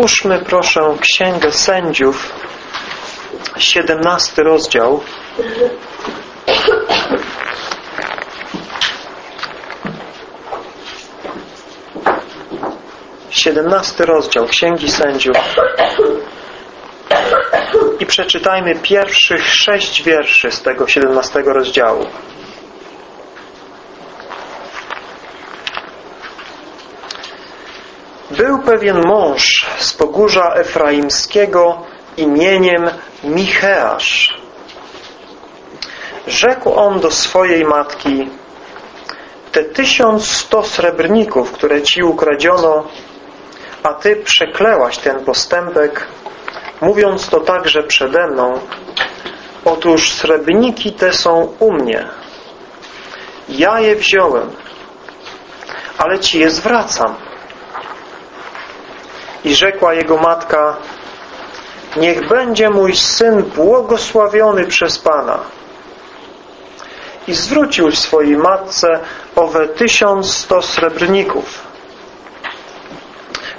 Otwórzmy proszę Księgę Sędziów, 17 rozdział. Siedemnasty rozdział Księgi Sędziów i przeczytajmy pierwszych sześć wierszy z tego siedemnastego rozdziału. Był pewien mąż z pogórza Efraimskiego imieniem Micheasz. Rzekł on do swojej matki te tysiąc sto srebrników, które ci ukradziono, a ty przeklełaś ten postępek, mówiąc to także przede mną, otóż srebrniki te są u mnie. Ja je wziąłem, ale ci je zwracam. I rzekła jego matka, niech będzie mój syn błogosławiony przez Pana. I zwrócił swojej matce owe tysiąc sto srebrników.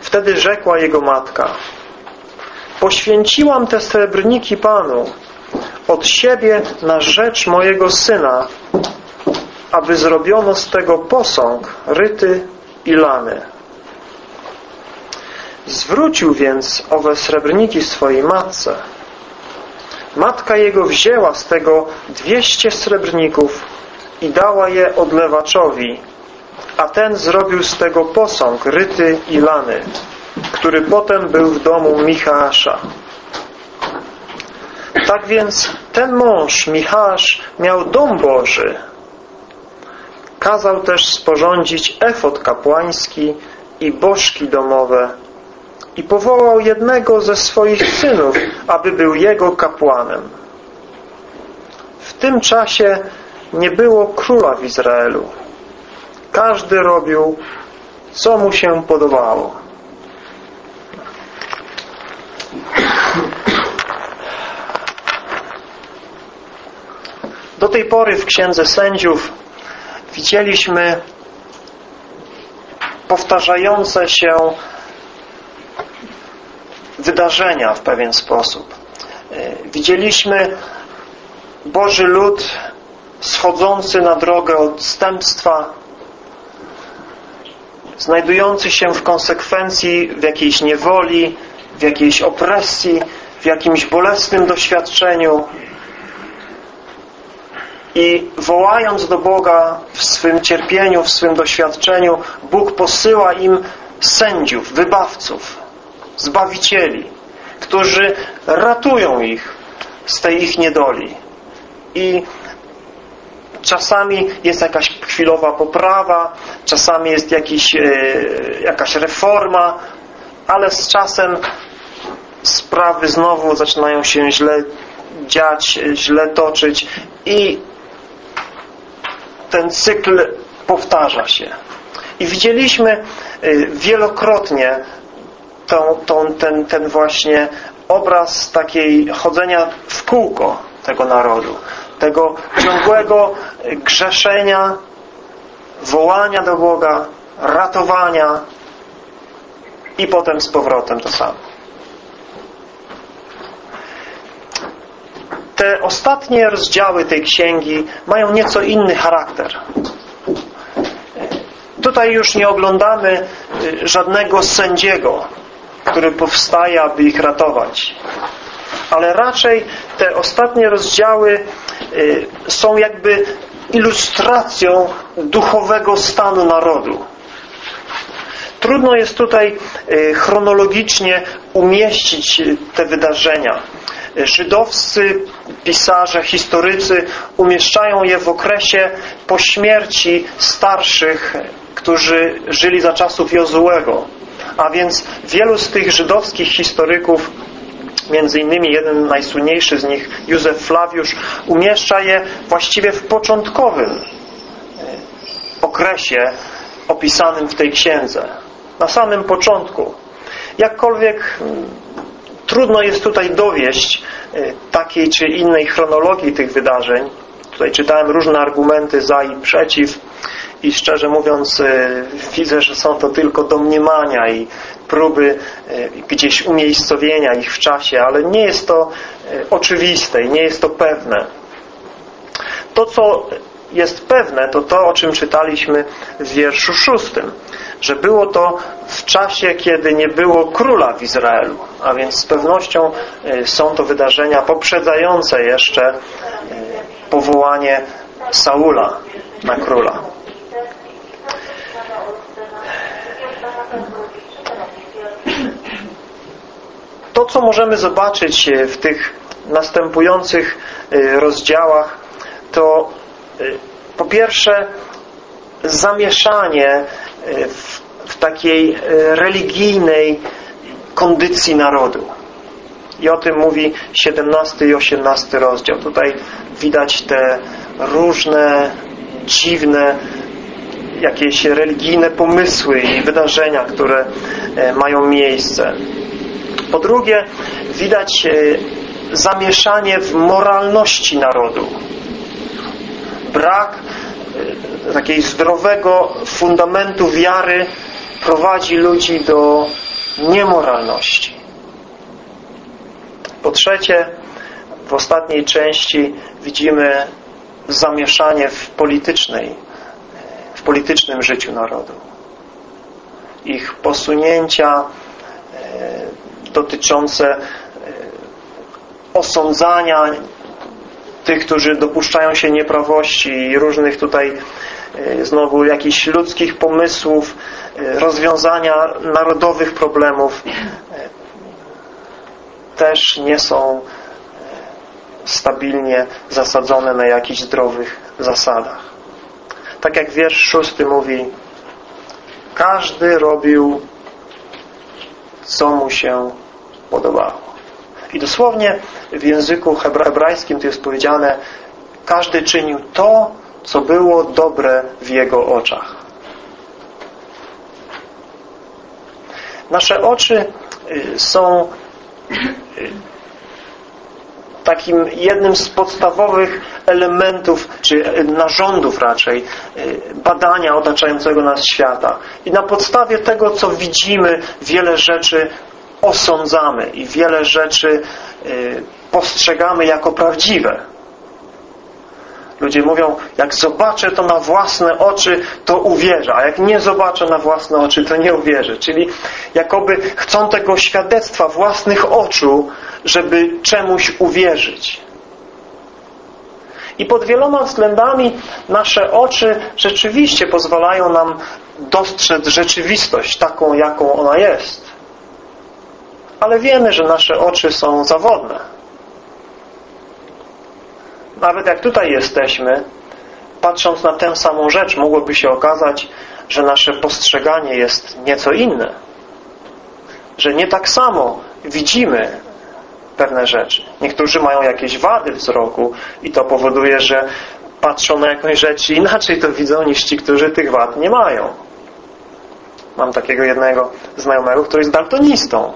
Wtedy rzekła jego matka, poświęciłam te srebrniki Panu od siebie na rzecz mojego syna, aby zrobiono z tego posąg ryty i lany. Zwrócił więc owe srebrniki swojej matce. Matka jego wzięła z tego dwieście srebrników i dała je odlewaczowi, a ten zrobił z tego posąg ryty i lany, który potem był w domu Michała. Tak więc ten mąż, Michasz, miał dom Boży. Kazał też sporządzić efot kapłański i bożki domowe i powołał jednego ze swoich synów, aby był jego kapłanem. W tym czasie nie było króla w Izraelu. Każdy robił, co mu się podobało. Do tej pory w Księdze Sędziów widzieliśmy powtarzające się wydarzenia w pewien sposób. E, widzieliśmy Boży lud schodzący na drogę odstępstwa, znajdujący się w konsekwencji w jakiejś niewoli, w jakiejś opresji, w jakimś bolesnym doświadczeniu i wołając do Boga w swym cierpieniu, w swym doświadczeniu, Bóg posyła im sędziów, wybawców, zbawicieli, którzy ratują ich z tej ich niedoli. I czasami jest jakaś chwilowa poprawa, czasami jest jakiś, e, jakaś reforma, ale z czasem sprawy znowu zaczynają się źle dziać, źle toczyć i ten cykl powtarza się. I widzieliśmy e, wielokrotnie tą, tą, ten, ten właśnie obraz takiej chodzenia w kółko tego narodu. Tego ciągłego grzeszenia, wołania do Boga, ratowania i potem z powrotem to samo. Te ostatnie rozdziały tej księgi mają nieco inny charakter. Tutaj już nie oglądamy y, żadnego sędziego, który powstaje, aby ich ratować. Ale raczej te ostatnie rozdziały y, są jakby ilustracją duchowego stanu narodu. Trudno jest tutaj y, chronologicznie umieścić te wydarzenia. Żydowscy pisarze, historycy umieszczają je w okresie po śmierci starszych, którzy żyli za czasów Jozułego a więc wielu z tych żydowskich historyków między innymi jeden najsłynniejszy z nich, Józef Flawiusz, umieszcza je właściwie w początkowym e, okresie opisanym w tej księdze. Na samym początku. Jakkolwiek mm, trudno jest tutaj dowieść e, takiej czy innej chronologii tych wydarzeń. Tutaj czytałem różne argumenty za i przeciw i szczerze mówiąc y, widzę, że są to tylko domniemania i próby y, gdzieś umiejscowienia ich w czasie, ale nie jest to y, oczywiste i nie jest to pewne. To, co jest pewne, to to, o czym czytaliśmy w wierszu szóstym, że było to w czasie, kiedy nie było króla w Izraelu, a więc z pewnością są to wydarzenia poprzedzające jeszcze powołanie Saula na króla. To, co możemy zobaczyć e, w tych następujących e, rozdziałach, to e, po pierwsze zamieszanie w, w takiej religijnej kondycji narodu. I o tym mówi 17 i 18 rozdział. Tutaj widać te różne, dziwne, jakieś religijne pomysły i wydarzenia, które mają miejsce. Po drugie, widać e, zamieszanie w moralności narodu. Brak e, takiej zdrowego fundamentu wiary prowadzi ludzi do niemoralności. Po trzecie, w ostatniej części widzimy zamieszanie w politycznej, w politycznym życiu narodu. Ich posunięcia e, dotyczące e, osądzania tych, którzy dopuszczają się nieprawości i różnych tutaj e, znowu jakichś ludzkich pomysłów, e, rozwiązania narodowych problemów też nie są stabilnie zasadzone na jakichś zdrowych zasadach. Tak jak wiersz szósty mówi każdy robił co mu się podobało. I dosłownie w języku hebrajskim to jest powiedziane każdy czynił to, co było dobre w jego oczach. Nasze oczy y, są y, takim jednym z podstawowych elementów, czy narządów raczej, y, badania otaczającego nas świata. I na podstawie tego, co widzimy, wiele rzeczy osądzamy i wiele rzeczy y, postrzegamy jako prawdziwe. Ludzie mówią, jak zobaczę to na własne oczy, to uwierzę, a jak nie zobaczę na własne oczy, to nie uwierzę. Czyli jakoby chcą tego świadectwa własnych oczu, żeby czemuś uwierzyć. I pod wieloma względami nasze oczy rzeczywiście pozwalają nam dostrzec rzeczywistość taką, jaką ona jest. Ale wiemy, że nasze oczy są zawodne. Nawet jak tutaj jesteśmy, patrząc na tę samą rzecz, mogłoby się okazać, że nasze postrzeganie jest nieco inne. Że nie tak samo widzimy pewne rzeczy. Niektórzy mają jakieś wady wzroku i to powoduje, że patrzą na jakąś rzecz i inaczej to widzą niż ci, którzy tych wad nie mają. Mam takiego jednego znajomego, który jest daltonistą.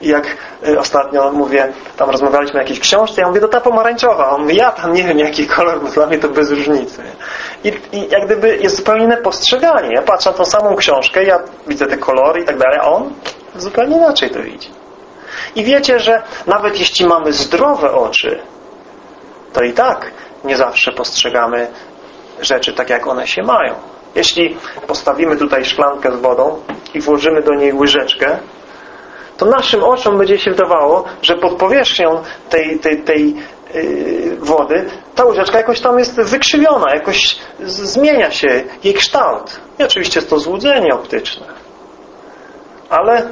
I jak y, ostatnio mówię, tam rozmawialiśmy o jakiejś książce, ja mówię, to ta pomarańczowa. On mówi, ja tam nie wiem jaki kolor, bo dla mnie to bez różnicy. I, I jak gdyby jest zupełnie inne postrzeganie. Ja patrzę na tą samą książkę, ja widzę te kolory i tak dalej, a on zupełnie inaczej to widzi. I wiecie, że nawet jeśli mamy zdrowe oczy, to i tak nie zawsze postrzegamy rzeczy tak, jak one się mają. Jeśli postawimy tutaj szklankę z wodą i włożymy do niej łyżeczkę, to naszym oczom będzie się wydawało, że pod powierzchnią tej, tej, tej yy, wody ta łyżeczka jakoś tam jest wykrzywiona, jakoś zmienia się jej kształt. I oczywiście jest to złudzenie optyczne. Ale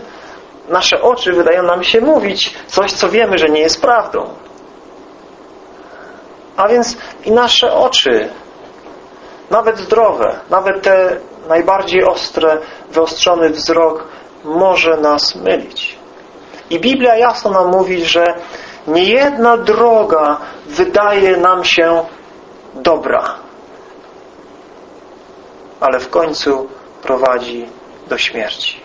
nasze oczy wydają nam się mówić coś, co wiemy, że nie jest prawdą. A więc i nasze oczy, nawet zdrowe, nawet te najbardziej ostre, wyostrzony wzrok może nas mylić. I Biblia jasno nam mówi, że niejedna droga wydaje nam się dobra, ale w końcu prowadzi do śmierci.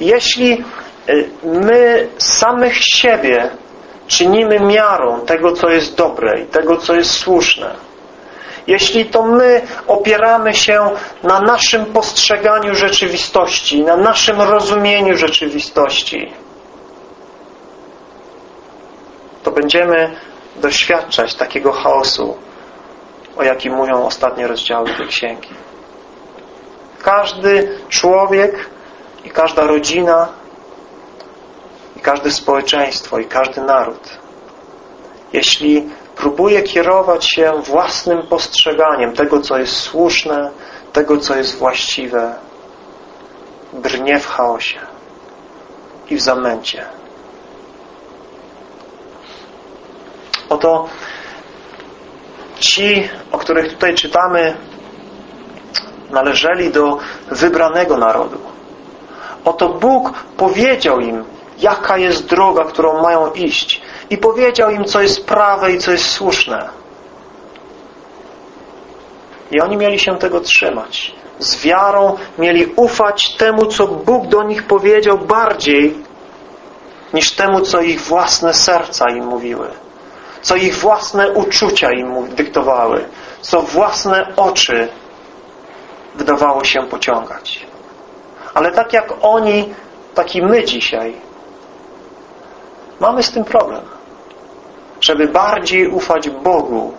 Jeśli y, my samych siebie czynimy miarą tego, co jest dobre i tego, co jest słuszne jeśli to my opieramy się na naszym postrzeganiu rzeczywistości, na naszym rozumieniu rzeczywistości, to będziemy doświadczać takiego chaosu, o jakim mówią ostatnie rozdziały tej księgi. Każdy człowiek i każda rodzina i każde społeczeństwo i każdy naród jeśli próbuje kierować się własnym postrzeganiem tego, co jest słuszne, tego, co jest właściwe, brnie w chaosie i w zamęcie. Oto ci, o których tutaj czytamy, należeli do wybranego narodu. Oto Bóg powiedział im, jaka jest droga, którą mają iść. I powiedział im, co jest prawe i co jest słuszne. I oni mieli się tego trzymać. Z wiarą mieli ufać temu, co Bóg do nich powiedział bardziej niż temu, co ich własne serca im mówiły. Co ich własne uczucia im dyktowały. Co własne oczy wydawało się pociągać. Ale tak jak oni, tak i my dzisiaj mamy z tym problem. Żeby bardziej ufać Bogu,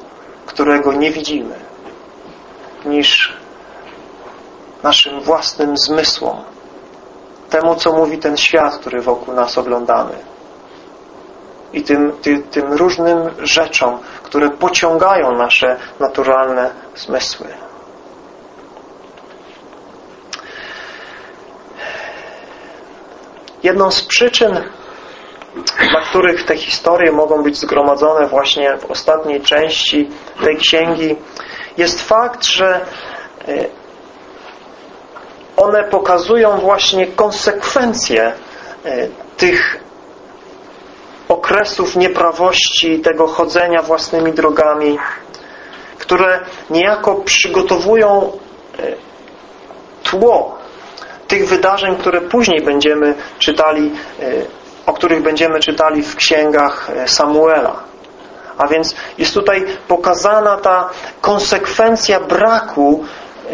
którego nie widzimy, niż naszym własnym zmysłom, temu, co mówi ten świat, który wokół nas oglądamy i tym, ty, tym różnym rzeczom, które pociągają nasze naturalne zmysły. Jedną z przyczyn, dla których te historie mogą być zgromadzone właśnie w ostatniej części tej księgi, jest fakt, że e, one pokazują właśnie konsekwencje e, tych okresów nieprawości, tego chodzenia własnymi drogami, które niejako przygotowują e, tło tych wydarzeń, które później będziemy czytali, o których będziemy czytali w księgach e, Samuela. A więc jest tutaj pokazana ta konsekwencja braku e,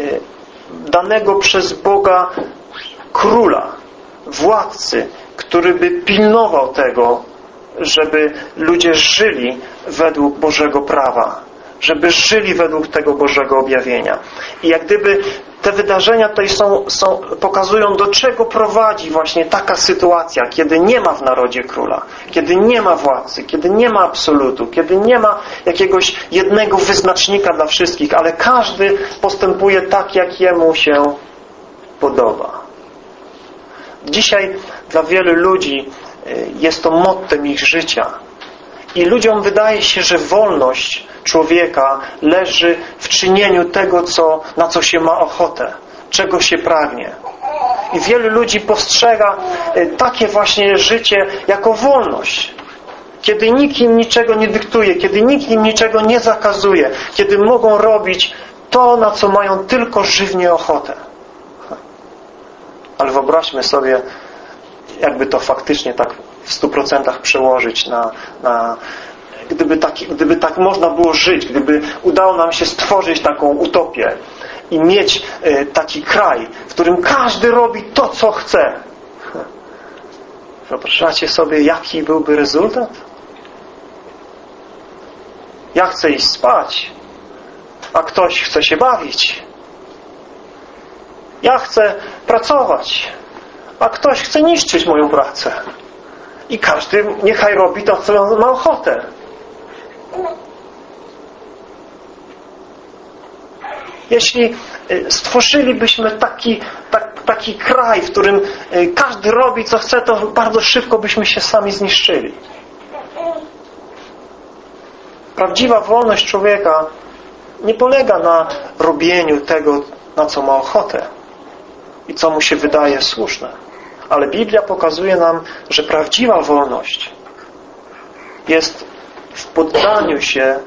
danego przez Boga króla, władcy, który by pilnował tego, żeby ludzie żyli według Bożego prawa, żeby żyli według tego Bożego objawienia. I jak gdyby te wydarzenia tutaj są, są, pokazują, do czego prowadzi właśnie taka sytuacja, kiedy nie ma w narodzie króla, kiedy nie ma władcy, kiedy nie ma absolutu, kiedy nie ma jakiegoś jednego wyznacznika dla wszystkich, ale każdy postępuje tak, jak jemu się podoba. Dzisiaj dla wielu ludzi y, jest to mottem ich życia. I ludziom wydaje się, że wolność człowieka leży w czynieniu tego, co, na co się ma ochotę, czego się pragnie. I wielu ludzi postrzega e, takie właśnie życie jako wolność. Kiedy nikt im niczego nie dyktuje, kiedy nikt im niczego nie zakazuje, kiedy mogą robić to, na co mają tylko żywnie ochotę. Ale wyobraźmy sobie, jakby to faktycznie tak w stu procentach przełożyć na, na gdyby tak, gdyby tak można było żyć, gdyby udało nam się stworzyć taką utopię i mieć e, taki kraj, w którym każdy robi to, co chce. Wyobrażacie sobie, jaki byłby rezultat? Ja chcę iść spać, a ktoś chce się bawić. Ja chcę pracować, a ktoś chce niszczyć moją pracę. I każdy niechaj robi to, co ma ochotę. Jeśli y, stworzylibyśmy taki, tak, taki kraj, w którym y, każdy robi co chce, to bardzo szybko byśmy się sami zniszczyli. Prawdziwa wolność człowieka nie polega na robieniu tego, na co ma ochotę i co mu się wydaje słuszne. Ale Biblia pokazuje nam, że prawdziwa wolność jest w poddaniu się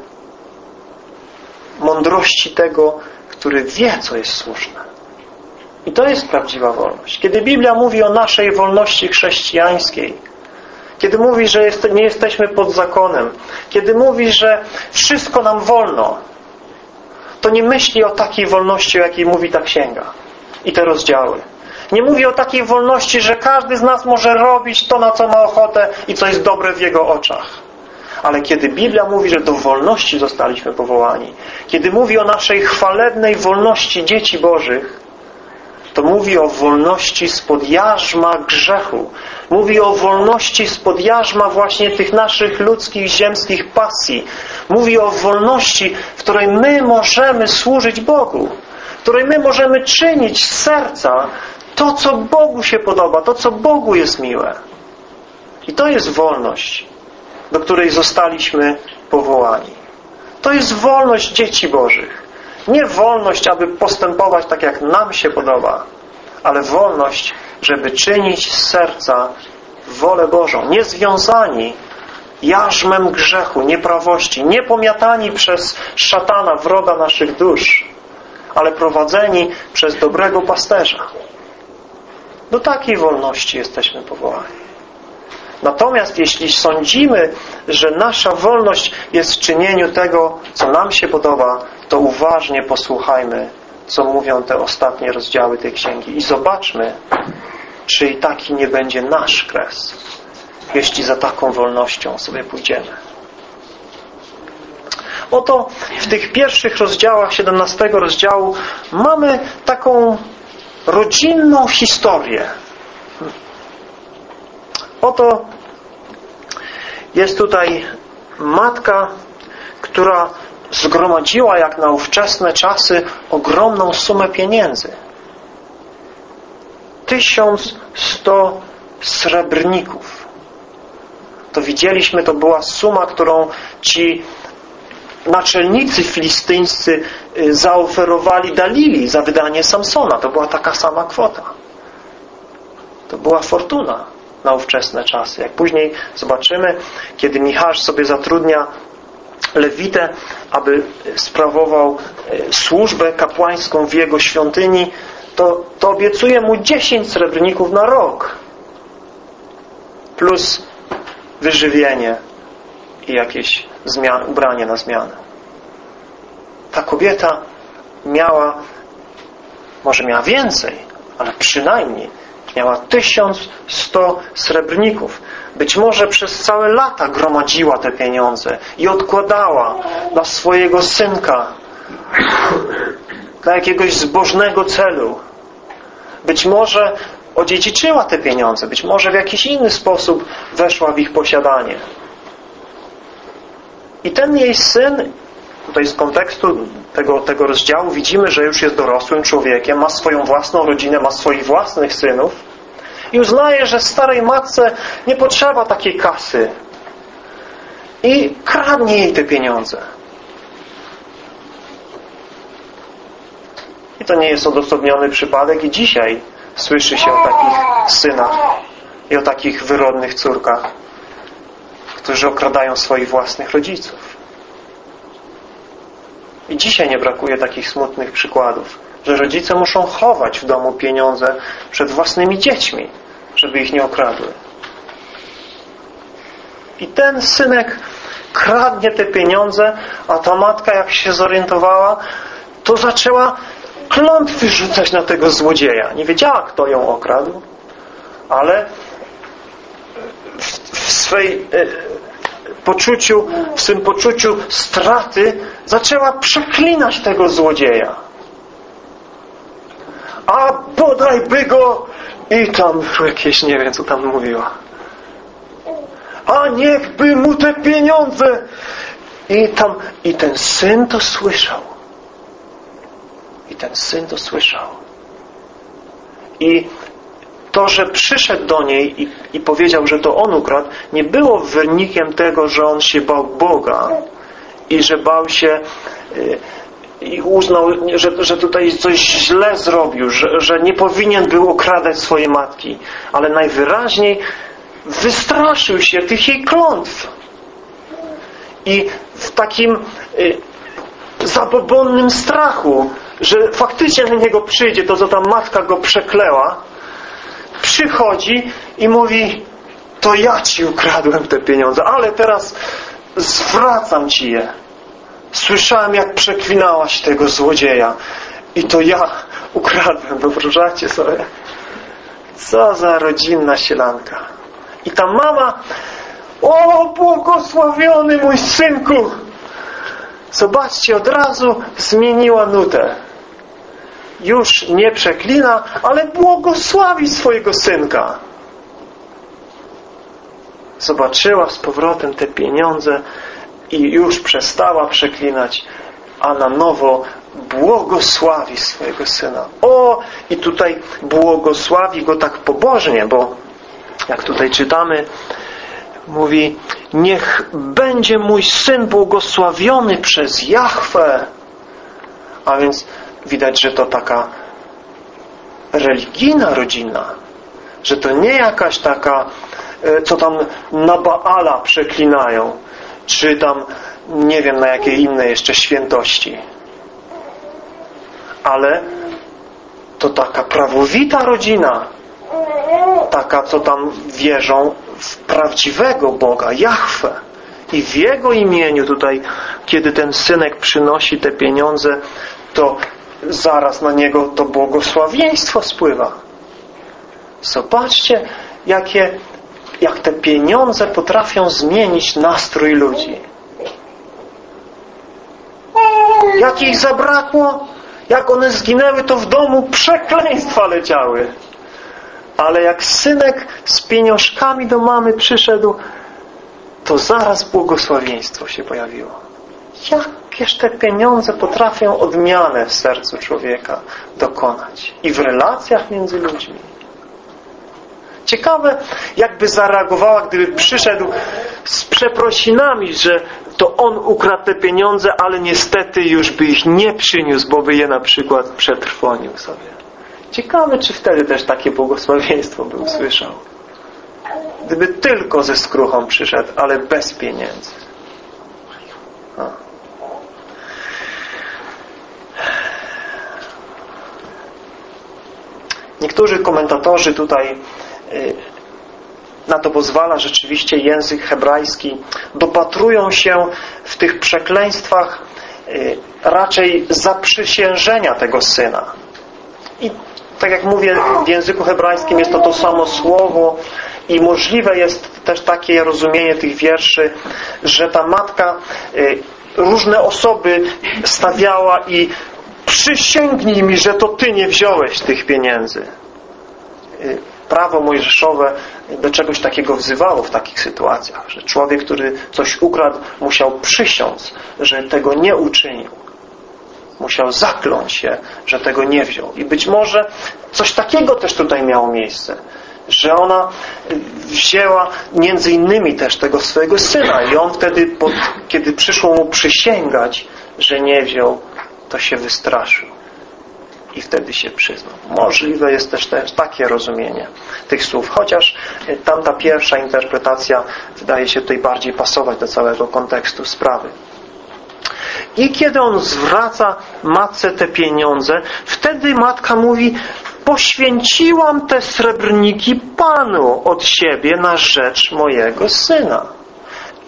mądrości tego, który wie, co jest słuszne. I to jest prawdziwa wolność. Kiedy Biblia mówi o naszej wolności chrześcijańskiej, kiedy mówi, że jest, nie jesteśmy pod zakonem, kiedy mówi, że wszystko nam wolno, to nie myśli o takiej wolności, o jakiej mówi ta księga i te rozdziały. Nie mówi o takiej wolności, że każdy z nas może robić to, na co ma ochotę i co jest dobre w jego oczach. Ale kiedy Biblia mówi, że do wolności zostaliśmy powołani, kiedy mówi o naszej chwalebnej wolności dzieci Bożych, to mówi o wolności spod jarzma grzechu. Mówi o wolności spod jarzma właśnie tych naszych ludzkich, ziemskich pasji. Mówi o wolności, w której my możemy służyć Bogu. W której my możemy czynić z serca to, co Bogu się podoba, to, co Bogu jest miłe. I to jest wolność, do której zostaliśmy powołani. To jest wolność dzieci Bożych. Nie wolność, aby postępować tak, jak nam się podoba, ale wolność, żeby czynić z serca wolę Bożą. Nie związani jarzmem grzechu, nieprawości, nie pomiatani przez szatana, wroga naszych dusz, ale prowadzeni przez dobrego pasterza. Do takiej wolności jesteśmy powołani. Natomiast jeśli sądzimy, że nasza wolność jest w czynieniu tego, co nam się podoba, to uważnie posłuchajmy, co mówią te ostatnie rozdziały tej księgi i zobaczmy, czy i taki nie będzie nasz kres, jeśli za taką wolnością sobie pójdziemy. Oto w tych pierwszych rozdziałach 17 rozdziału mamy taką rodzinną historię. Oto jest tutaj matka, która zgromadziła jak na ówczesne czasy ogromną sumę pieniędzy. 1100 srebrników. To widzieliśmy, to była suma, którą ci naczelnicy filistyńscy y, zaoferowali Dalili za wydanie Samsona. To była taka sama kwota. To była fortuna na ówczesne czasy. Jak później zobaczymy, kiedy Michał sobie zatrudnia Lewitę, aby sprawował y, służbę kapłańską w jego świątyni, to, to obiecuje mu 10 srebrników na rok. Plus wyżywienie i jakieś zmian, ubranie na zmianę. Ta kobieta miała, może miała więcej, ale przynajmniej miała 1100 srebrników. Być może przez całe lata gromadziła te pieniądze i odkładała dla swojego synka, dla jakiegoś zbożnego celu. Być może odziedziczyła te pieniądze, być może w jakiś inny sposób weszła w ich posiadanie. I ten jej syn, tutaj z kontekstu tego, tego rozdziału widzimy, że już jest dorosłym człowiekiem, ma swoją własną rodzinę, ma swoich własnych synów i uznaje, że starej matce nie potrzeba takiej kasy i kradnie jej te pieniądze. I to nie jest odosobniony przypadek i dzisiaj słyszy się o takich synach i o takich wyrodnych córkach którzy okradają swoich własnych rodziców. I dzisiaj nie brakuje takich smutnych przykładów, że rodzice muszą chować w domu pieniądze przed własnymi dziećmi, żeby ich nie okradły. I ten synek kradnie te pieniądze, a ta matka jak się zorientowała, to zaczęła klątwy rzucać na tego złodzieja. Nie wiedziała, kto ją okradł, ale w swej e, poczuciu, w swym poczuciu straty zaczęła przeklinać tego złodzieja. A bodajby go i tam jakieś, nie wiem co tam mówiła. A niechby mu te pieniądze i tam, i ten syn to słyszał. I ten syn to słyszał. I to, że przyszedł do niej i, i powiedział, że to on ukradł, nie było wynikiem tego, że on się bał Boga i że bał się y, i uznał, że, że tutaj coś źle zrobił, że, że nie powinien był okradać swojej matki. Ale najwyraźniej wystraszył się tych jej klątw. I w takim y, zabobonnym strachu, że faktycznie na niego przyjdzie to, co ta matka go przekleła, przychodzi i mówi to ja Ci ukradłem te pieniądze, ale teraz zwracam Ci je. Słyszałem, jak przeklinałaś tego złodzieja. I to ja ukradłem. Wyobrażacie sobie? Co za rodzinna sielanka. I ta mama o, błogosławiony mój synku! Zobaczcie, od razu zmieniła nutę. Już nie przeklina, ale błogosławi swojego synka. Zobaczyła z powrotem te pieniądze i już przestała przeklinać, a na nowo błogosławi swojego syna. O, i tutaj błogosławi go tak pobożnie, bo jak tutaj czytamy, mówi niech będzie mój syn błogosławiony przez Jahwe. A więc widać, że to taka religijna rodzina, że to nie jakaś taka, e, co tam na Baala przeklinają, czy tam nie wiem na jakie inne jeszcze świętości. Ale to taka prawowita rodzina, taka, co tam wierzą w prawdziwego Boga, Jahwe. I w Jego imieniu tutaj, kiedy ten synek przynosi te pieniądze, to zaraz na niego to błogosławieństwo spływa. Zobaczcie, jakie, jak te pieniądze potrafią zmienić nastrój ludzi. Jak ich zabrakło, jak one zginęły, to w domu przekleństwa leciały. Ale jak synek z pieniążkami do mamy przyszedł, to zaraz błogosławieństwo się pojawiło. Jakież te pieniądze potrafią odmianę w sercu człowieka dokonać i w relacjach między ludźmi. Ciekawe, jakby zareagowała, gdyby przyszedł z przeprosinami, że to on ukradł te pieniądze, ale niestety już by ich nie przyniósł, bo by je na przykład przetrwonił sobie. Ciekawe, czy wtedy też takie błogosławieństwo by usłyszał. Gdyby tylko ze skruchą przyszedł, ale bez pieniędzy. Niektórzy komentatorzy tutaj y, na to pozwala rzeczywiście język hebrajski, dopatrują się w tych przekleństwach y, raczej zaprzysiężenia tego syna. I tak jak mówię, w języku hebrajskim jest to to samo słowo i możliwe jest też takie rozumienie tych wierszy, że ta matka y, różne osoby stawiała i przysięgnij mi, że to Ty nie wziąłeś tych pieniędzy. Y, prawo mojżeszowe do czegoś takiego wzywało w takich sytuacjach, że człowiek, który coś ukradł, musiał przysiąc, że tego nie uczynił musiał zakląć się, że tego nie wziął. I być może coś takiego też tutaj miało miejsce. Że ona wzięła między innymi też tego swojego syna i on wtedy, pod, kiedy przyszło mu przysięgać, że nie wziął, to się wystraszył. I wtedy się przyznał. Możliwe jest też, takie rozumienie tych słów. Chociaż tamta pierwsza interpretacja wydaje się tutaj bardziej pasować do całego kontekstu sprawy. I kiedy on zwraca matce te pieniądze, wtedy matka mówi poświęciłam te srebrniki Panu od siebie na rzecz mojego syna.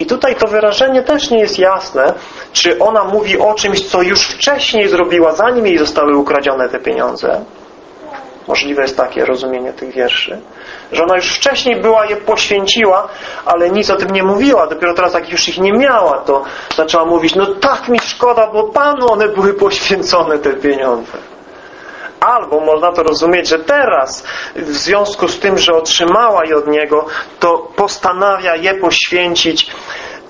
I tutaj to wyrażenie też nie jest jasne, czy ona mówi o czymś, co już wcześniej zrobiła, zanim jej zostały ukradzione te pieniądze, Możliwe jest takie rozumienie tych wierszy. Że ona już wcześniej była je poświęciła, ale nic o tym nie mówiła. Dopiero teraz, jak już ich nie miała, to zaczęła mówić, no tak mi szkoda, bo Panu one były poświęcone, te pieniądze. Albo można to rozumieć, że teraz, w związku z tym, że otrzymała je od Niego, to postanawia je poświęcić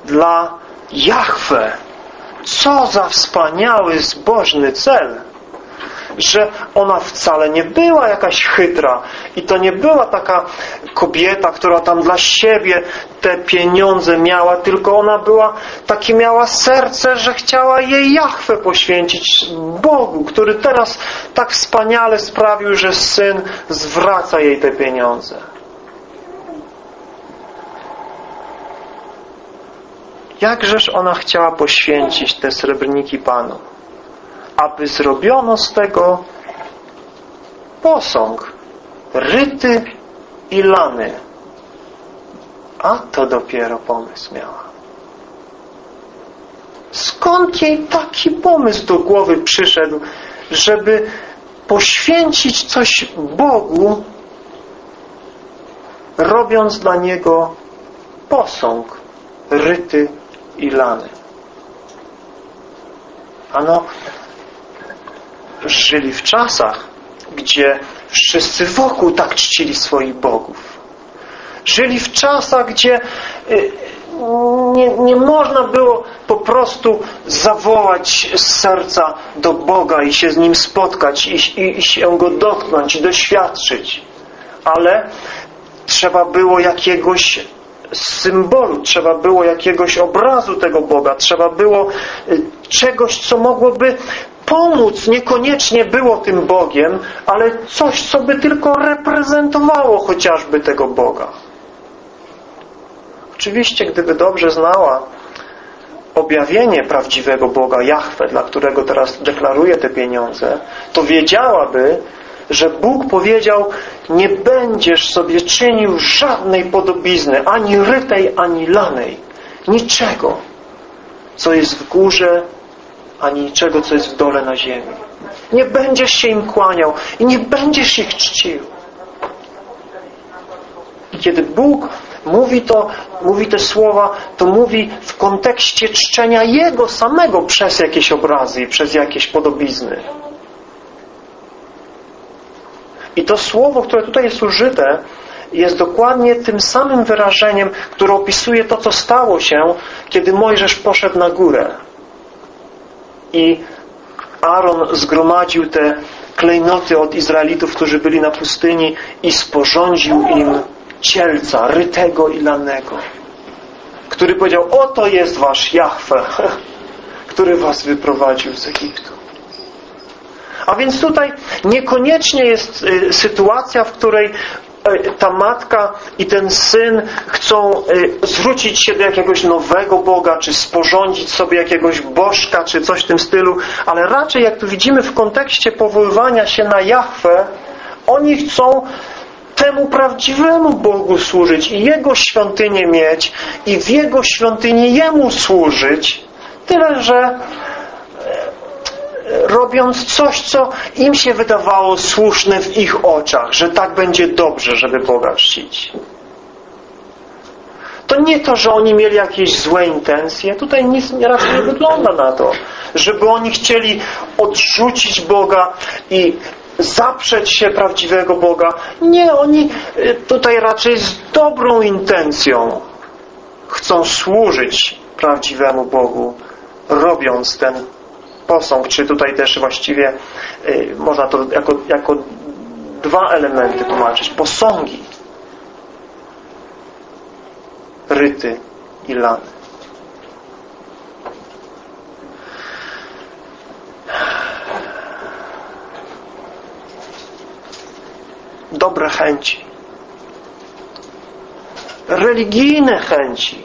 dla Jahwe. Co za wspaniały, zbożny cel! Że ona wcale nie była jakaś chytra i to nie była taka kobieta, która tam dla siebie te pieniądze miała, tylko ona była, takie miała serce, że chciała jej Jachwę poświęcić Bogu, który teraz tak wspaniale sprawił, że Syn zwraca jej te pieniądze. Jakżeż ona chciała poświęcić te srebrniki Panu? Aby zrobiono z tego posąg ryty i lany. A to dopiero pomysł miała. skąd jej taki pomysł do głowy przyszedł, żeby poświęcić coś Bogu, robiąc dla Niego posąg ryty i lany. Ano, żyli w czasach, gdzie wszyscy wokół tak czcili swoich bogów. Żyli w czasach, gdzie y, nie, nie można było po prostu zawołać z serca do Boga i się z Nim spotkać i, i, i się Go dotknąć i doświadczyć. Ale trzeba było jakiegoś symbolu, trzeba było jakiegoś obrazu tego Boga, trzeba było y, czegoś, co mogłoby pomóc, niekoniecznie było tym Bogiem, ale coś, co by tylko reprezentowało chociażby tego Boga. Oczywiście, gdyby dobrze znała objawienie prawdziwego Boga, Jahwe, dla którego teraz deklaruje te pieniądze, to wiedziałaby, że Bóg powiedział, nie będziesz sobie czynił żadnej podobizny, ani rytej, ani lanej, niczego, co jest w górze, ani niczego, co jest w dole na ziemi. Nie będziesz się im kłaniał i nie będziesz ich czcił. I kiedy Bóg mówi to, mówi te słowa, to mówi w kontekście czczenia Jego samego przez jakieś obrazy i przez jakieś podobizny. I to słowo, które tutaj jest użyte, jest dokładnie tym samym wyrażeniem, które opisuje to, co stało się, kiedy Mojżesz poszedł na górę. I Aaron zgromadził te klejnoty od Izraelitów, którzy byli na pustyni i sporządził im cielca, rytego i lanego, który powiedział, oto jest wasz Jahwe, który was wyprowadził z Egiptu. A więc tutaj niekoniecznie jest y, sytuacja, w której y, ta matka i ten syn chcą y, zwrócić się do jakiegoś nowego Boga, czy sporządzić sobie jakiegoś bożka, czy coś w tym stylu, ale raczej jak tu widzimy w kontekście powoływania się na Jahwe, oni chcą temu prawdziwemu Bogu służyć i Jego świątynię mieć i w Jego świątyni Jemu służyć. Tyle, że robiąc coś, co im się wydawało słuszne w ich oczach, że tak będzie dobrze, żeby Boga czcić. To nie to, że oni mieli jakieś złe intencje. Tutaj nic raczej nie wygląda na to. Żeby oni chcieli odrzucić Boga i zaprzeć się prawdziwego Boga. Nie, oni y, tutaj raczej z dobrą intencją chcą służyć prawdziwemu Bogu, robiąc ten posąg, czy tutaj też właściwie y, można to jako, jako dwa elementy tłumaczyć. Posągi, ryty i lany. dobre chęci. Religijne chęci.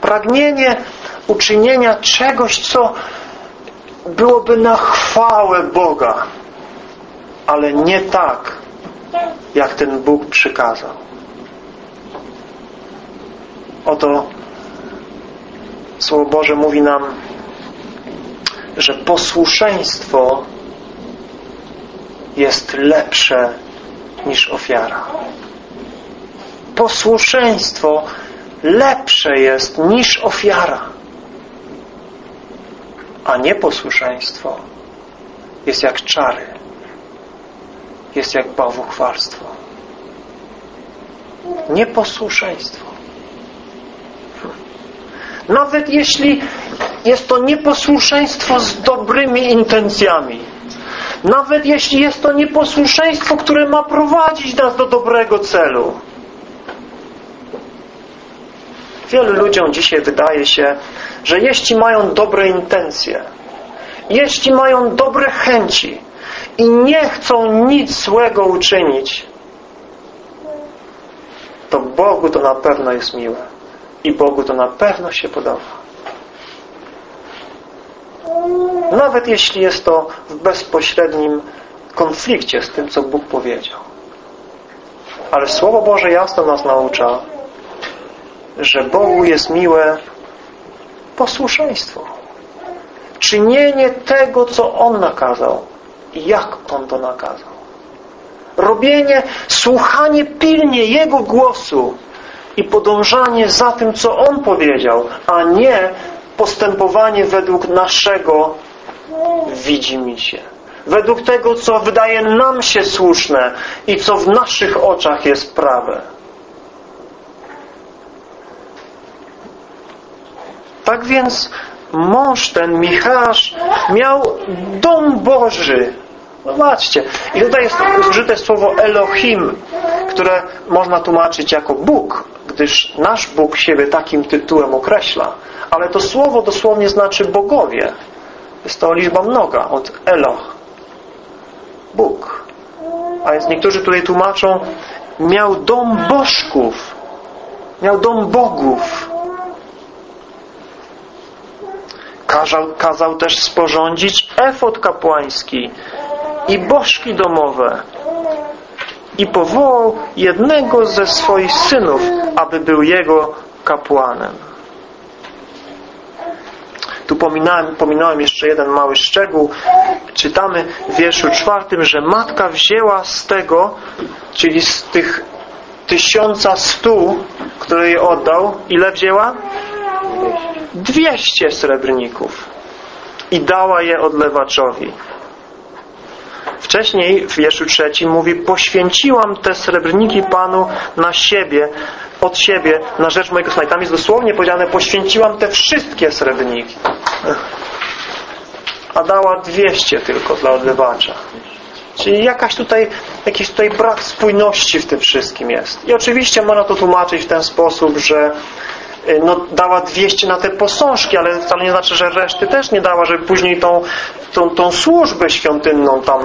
Pragnienie uczynienia czegoś, co byłoby na chwałę Boga, ale nie tak, jak ten Bóg przykazał. Oto Słowo Boże mówi nam, że posłuszeństwo jest lepsze niż ofiara. Posłuszeństwo lepsze jest niż ofiara. A nieposłuszeństwo jest jak czary. Jest jak bałwochwalstwo. Nieposłuszeństwo. Nawet jeśli jest to nieposłuszeństwo z dobrymi intencjami, nawet jeśli jest to nieposłuszeństwo, które ma prowadzić nas do dobrego celu. Wielu ludziom dzisiaj wydaje się, że jeśli mają dobre intencje, jeśli mają dobre chęci i nie chcą nic złego uczynić, to Bogu to na pewno jest miłe i Bogu to na pewno się podoba. Nawet jeśli jest to w bezpośrednim konflikcie z tym, co Bóg powiedział. Ale Słowo Boże jasno nas naucza, że Bogu jest miłe posłuszeństwo. czynienie tego, co On nakazał i jak On to nakazał. Robienie, słuchanie pilnie Jego głosu i podążanie za tym, co On powiedział, a nie postępowanie według naszego widzimisię. Według tego, co wydaje nam się słuszne i co w naszych oczach jest prawe. Tak więc mąż ten, Michasz, miał dom Boży. Zobaczcie. I tutaj jest użyte słowo Elohim, które można tłumaczyć jako Bóg, gdyż nasz Bóg siebie takim tytułem określa. Ale to słowo dosłownie znaczy bogowie. Jest to liczba mnoga od Eloh. Bóg. A więc niektórzy tutaj tłumaczą miał dom bożków. Miał dom bogów. Kazał, kazał też sporządzić efot kapłański i bożki domowe i powołał jednego ze swoich synów, aby był jego kapłanem. Tu pominałem, pominąłem jeszcze jeden mały szczegół. Czytamy w wierszu czwartym, że matka wzięła z tego, czyli z tych tysiąca stu, które jej oddał, ile wzięła? Dwieście srebrników i dała je odlewaczowi. Wcześniej w wierszu trzecim mówi poświęciłam te srebrniki Panu na siebie, od siebie, na rzecz mojego Syna. Tam jest dosłownie powiedziane poświęciłam te wszystkie srebrniki. A dała dwieście tylko dla odlewacza. Czyli jakaś tutaj, jakiś tutaj brak spójności w tym wszystkim jest. I oczywiście można to tłumaczyć w ten sposób, że no, dała 200 na te posążki, ale wcale nie znaczy, że reszty też nie dała, żeby później tą, tą, tą służbę świątynną tam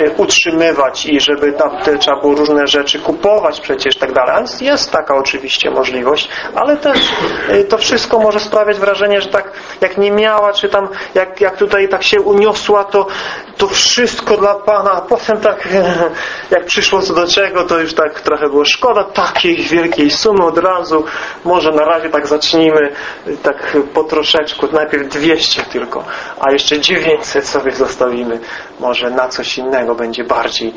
y, utrzymywać i żeby tam te, trzeba było różne rzeczy kupować przecież tak dalej. Jest taka oczywiście możliwość, ale też y, to wszystko może sprawiać wrażenie, że tak jak nie miała, czy tam jak, jak tutaj tak się uniosła, to, to wszystko dla Pana, a potem tak jak przyszło co do czego, to już tak trochę było szkoda takiej wielkiej sumy od razu. Może na razie tak zacznijmy tak po troszeczku, najpierw 200 tylko, a jeszcze 900 sobie zostawimy. Może na coś innego będzie bardziej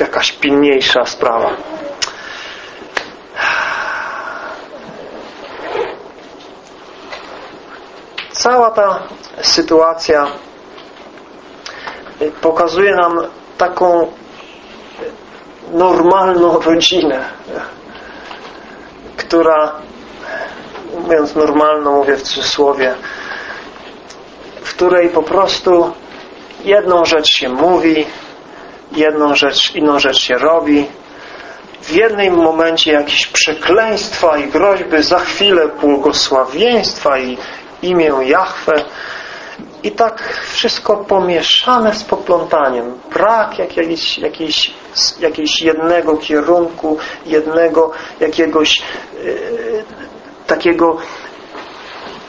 jakaś pilniejsza sprawa. Cała ta sytuacja pokazuje nam taką normalną rodzinę, która mówiąc normalną, mówię w cudzysłowie, w której po prostu jedną rzecz się mówi, jedną rzecz, inną rzecz się robi. W jednym momencie jakieś przekleństwa i groźby, za chwilę błogosławieństwa i imię Jahwe. I tak wszystko pomieszane z poplątaniem. Brak jakiejś jednego kierunku, jednego jakiegoś yy, takiego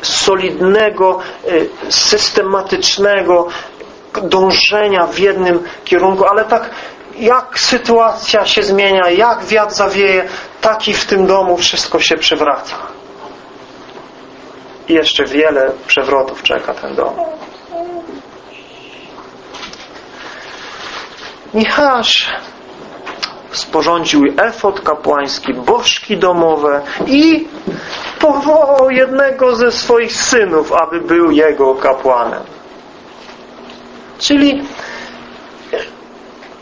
solidnego, y, systematycznego dążenia w jednym kierunku, ale tak jak sytuacja się zmienia, jak wiatr zawieje, tak i w tym domu wszystko się przewraca. I jeszcze wiele przewrotów czeka ten dom. Michasz sporządził efot kapłański, bożki domowe i powołał jednego ze swoich synów, aby był jego kapłanem. Czyli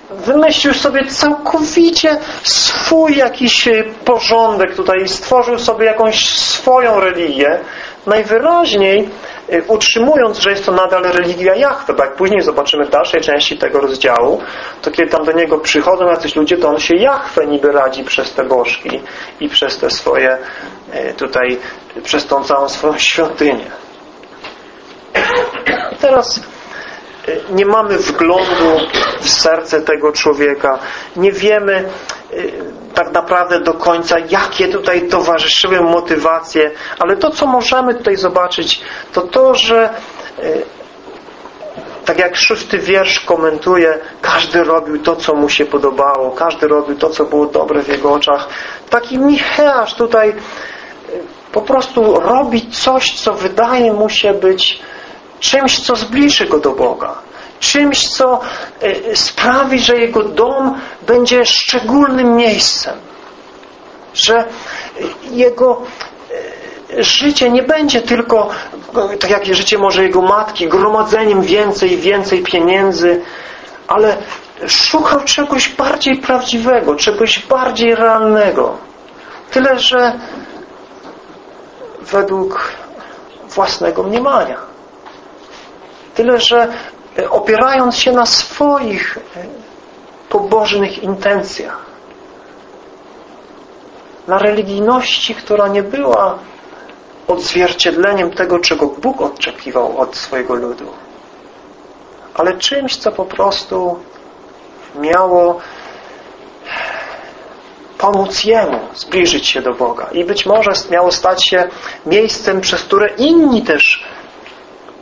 wymyślił sobie całkowicie swój jakiś porządek tutaj, stworzył sobie jakąś swoją religię. Najwyraźniej y, utrzymując, że jest to nadal religia Jahwe, tak jak później zobaczymy w dalszej części tego rozdziału, to kiedy tam do niego przychodzą jacyś ludzie, to on się Jahwe niby radzi przez te bożki i przez te swoje y, tutaj, przez tą całą swoją świątynię. Teraz nie mamy wglądu w serce tego człowieka, nie wiemy y, tak naprawdę do końca, jakie tutaj towarzyszyły motywacje, ale to, co możemy tutaj zobaczyć, to to, że y, tak jak szósty wiersz komentuje, każdy robił to, co mu się podobało, każdy robił to, co było dobre w jego oczach. Taki Micheasz tutaj po prostu robi coś, co wydaje mu się być czymś, co zbliży go do Boga, czymś, co e, sprawi, że jego dom będzie szczególnym miejscem, że jego e, życie nie będzie tylko, tak jak życie może jego matki, gromadzeniem więcej i więcej pieniędzy, ale szukał czegoś bardziej prawdziwego, czegoś bardziej realnego. Tyle, że według własnego mniemania. Tyle, że opierając się na swoich pobożnych intencjach, na religijności, która nie była odzwierciedleniem tego, czego Bóg oczekiwał od swojego ludu, ale czymś, co po prostu miało pomóc Jemu zbliżyć się do Boga. I być może miało stać się miejscem, przez które inni też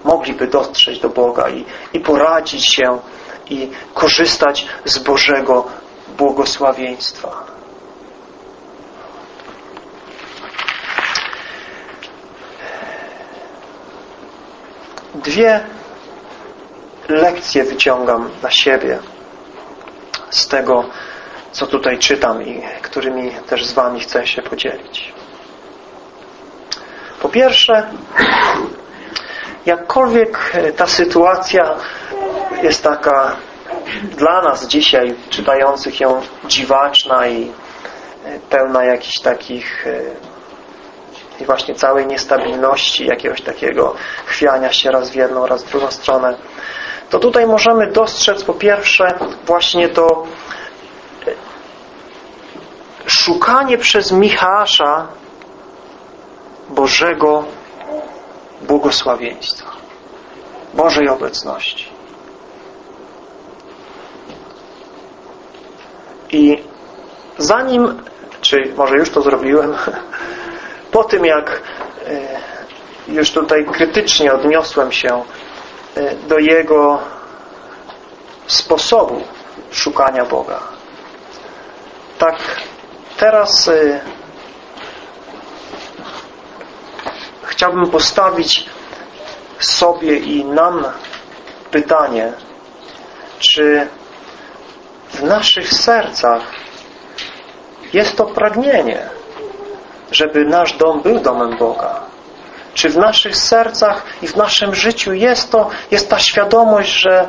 mogliby dotrzeć do Boga i, i poradzić się i korzystać z Bożego błogosławieństwa. Dwie lekcje wyciągam na siebie z tego, co tutaj czytam i którymi też z Wami chcę się podzielić. Po pierwsze, jakkolwiek ta sytuacja jest taka dla nas dzisiaj, czytających ją dziwaczna i pełna jakichś takich i właśnie całej niestabilności, jakiegoś takiego chwiania się raz w jedną, raz w drugą stronę, to tutaj możemy dostrzec po pierwsze właśnie to szukanie przez Michała Bożego błogosławieństwa, Bożej obecności. I zanim, czy może już to zrobiłem, po tym jak e, już tutaj krytycznie odniosłem się e, do Jego sposobu szukania Boga, tak teraz y, chciałbym postawić sobie i nam pytanie, czy w naszych sercach jest to pragnienie, żeby nasz dom był domem Boga. Czy w naszych sercach i w naszym życiu jest to, jest ta świadomość, że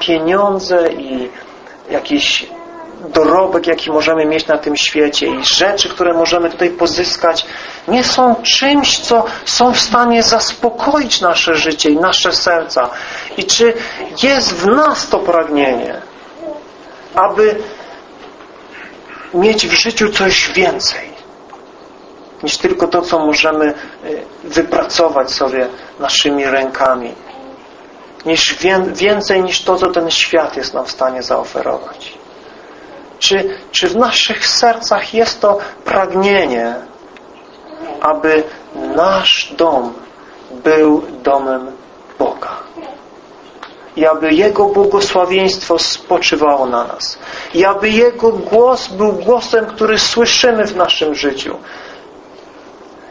pieniądze i jakieś dorobek, jaki możemy mieć na tym świecie i rzeczy, które możemy tutaj pozyskać, nie są czymś, co są w stanie zaspokoić nasze życie i nasze serca. I czy jest w nas to pragnienie, aby mieć w życiu coś więcej niż tylko to, co możemy y, wypracować sobie naszymi rękami. Niż więcej niż to, co ten świat jest nam w stanie zaoferować. Czy, czy w naszych sercach jest to pragnienie, aby nasz dom był domem Boga? I aby Jego błogosławieństwo spoczywało na nas. I aby Jego głos był głosem, który słyszymy w naszym życiu.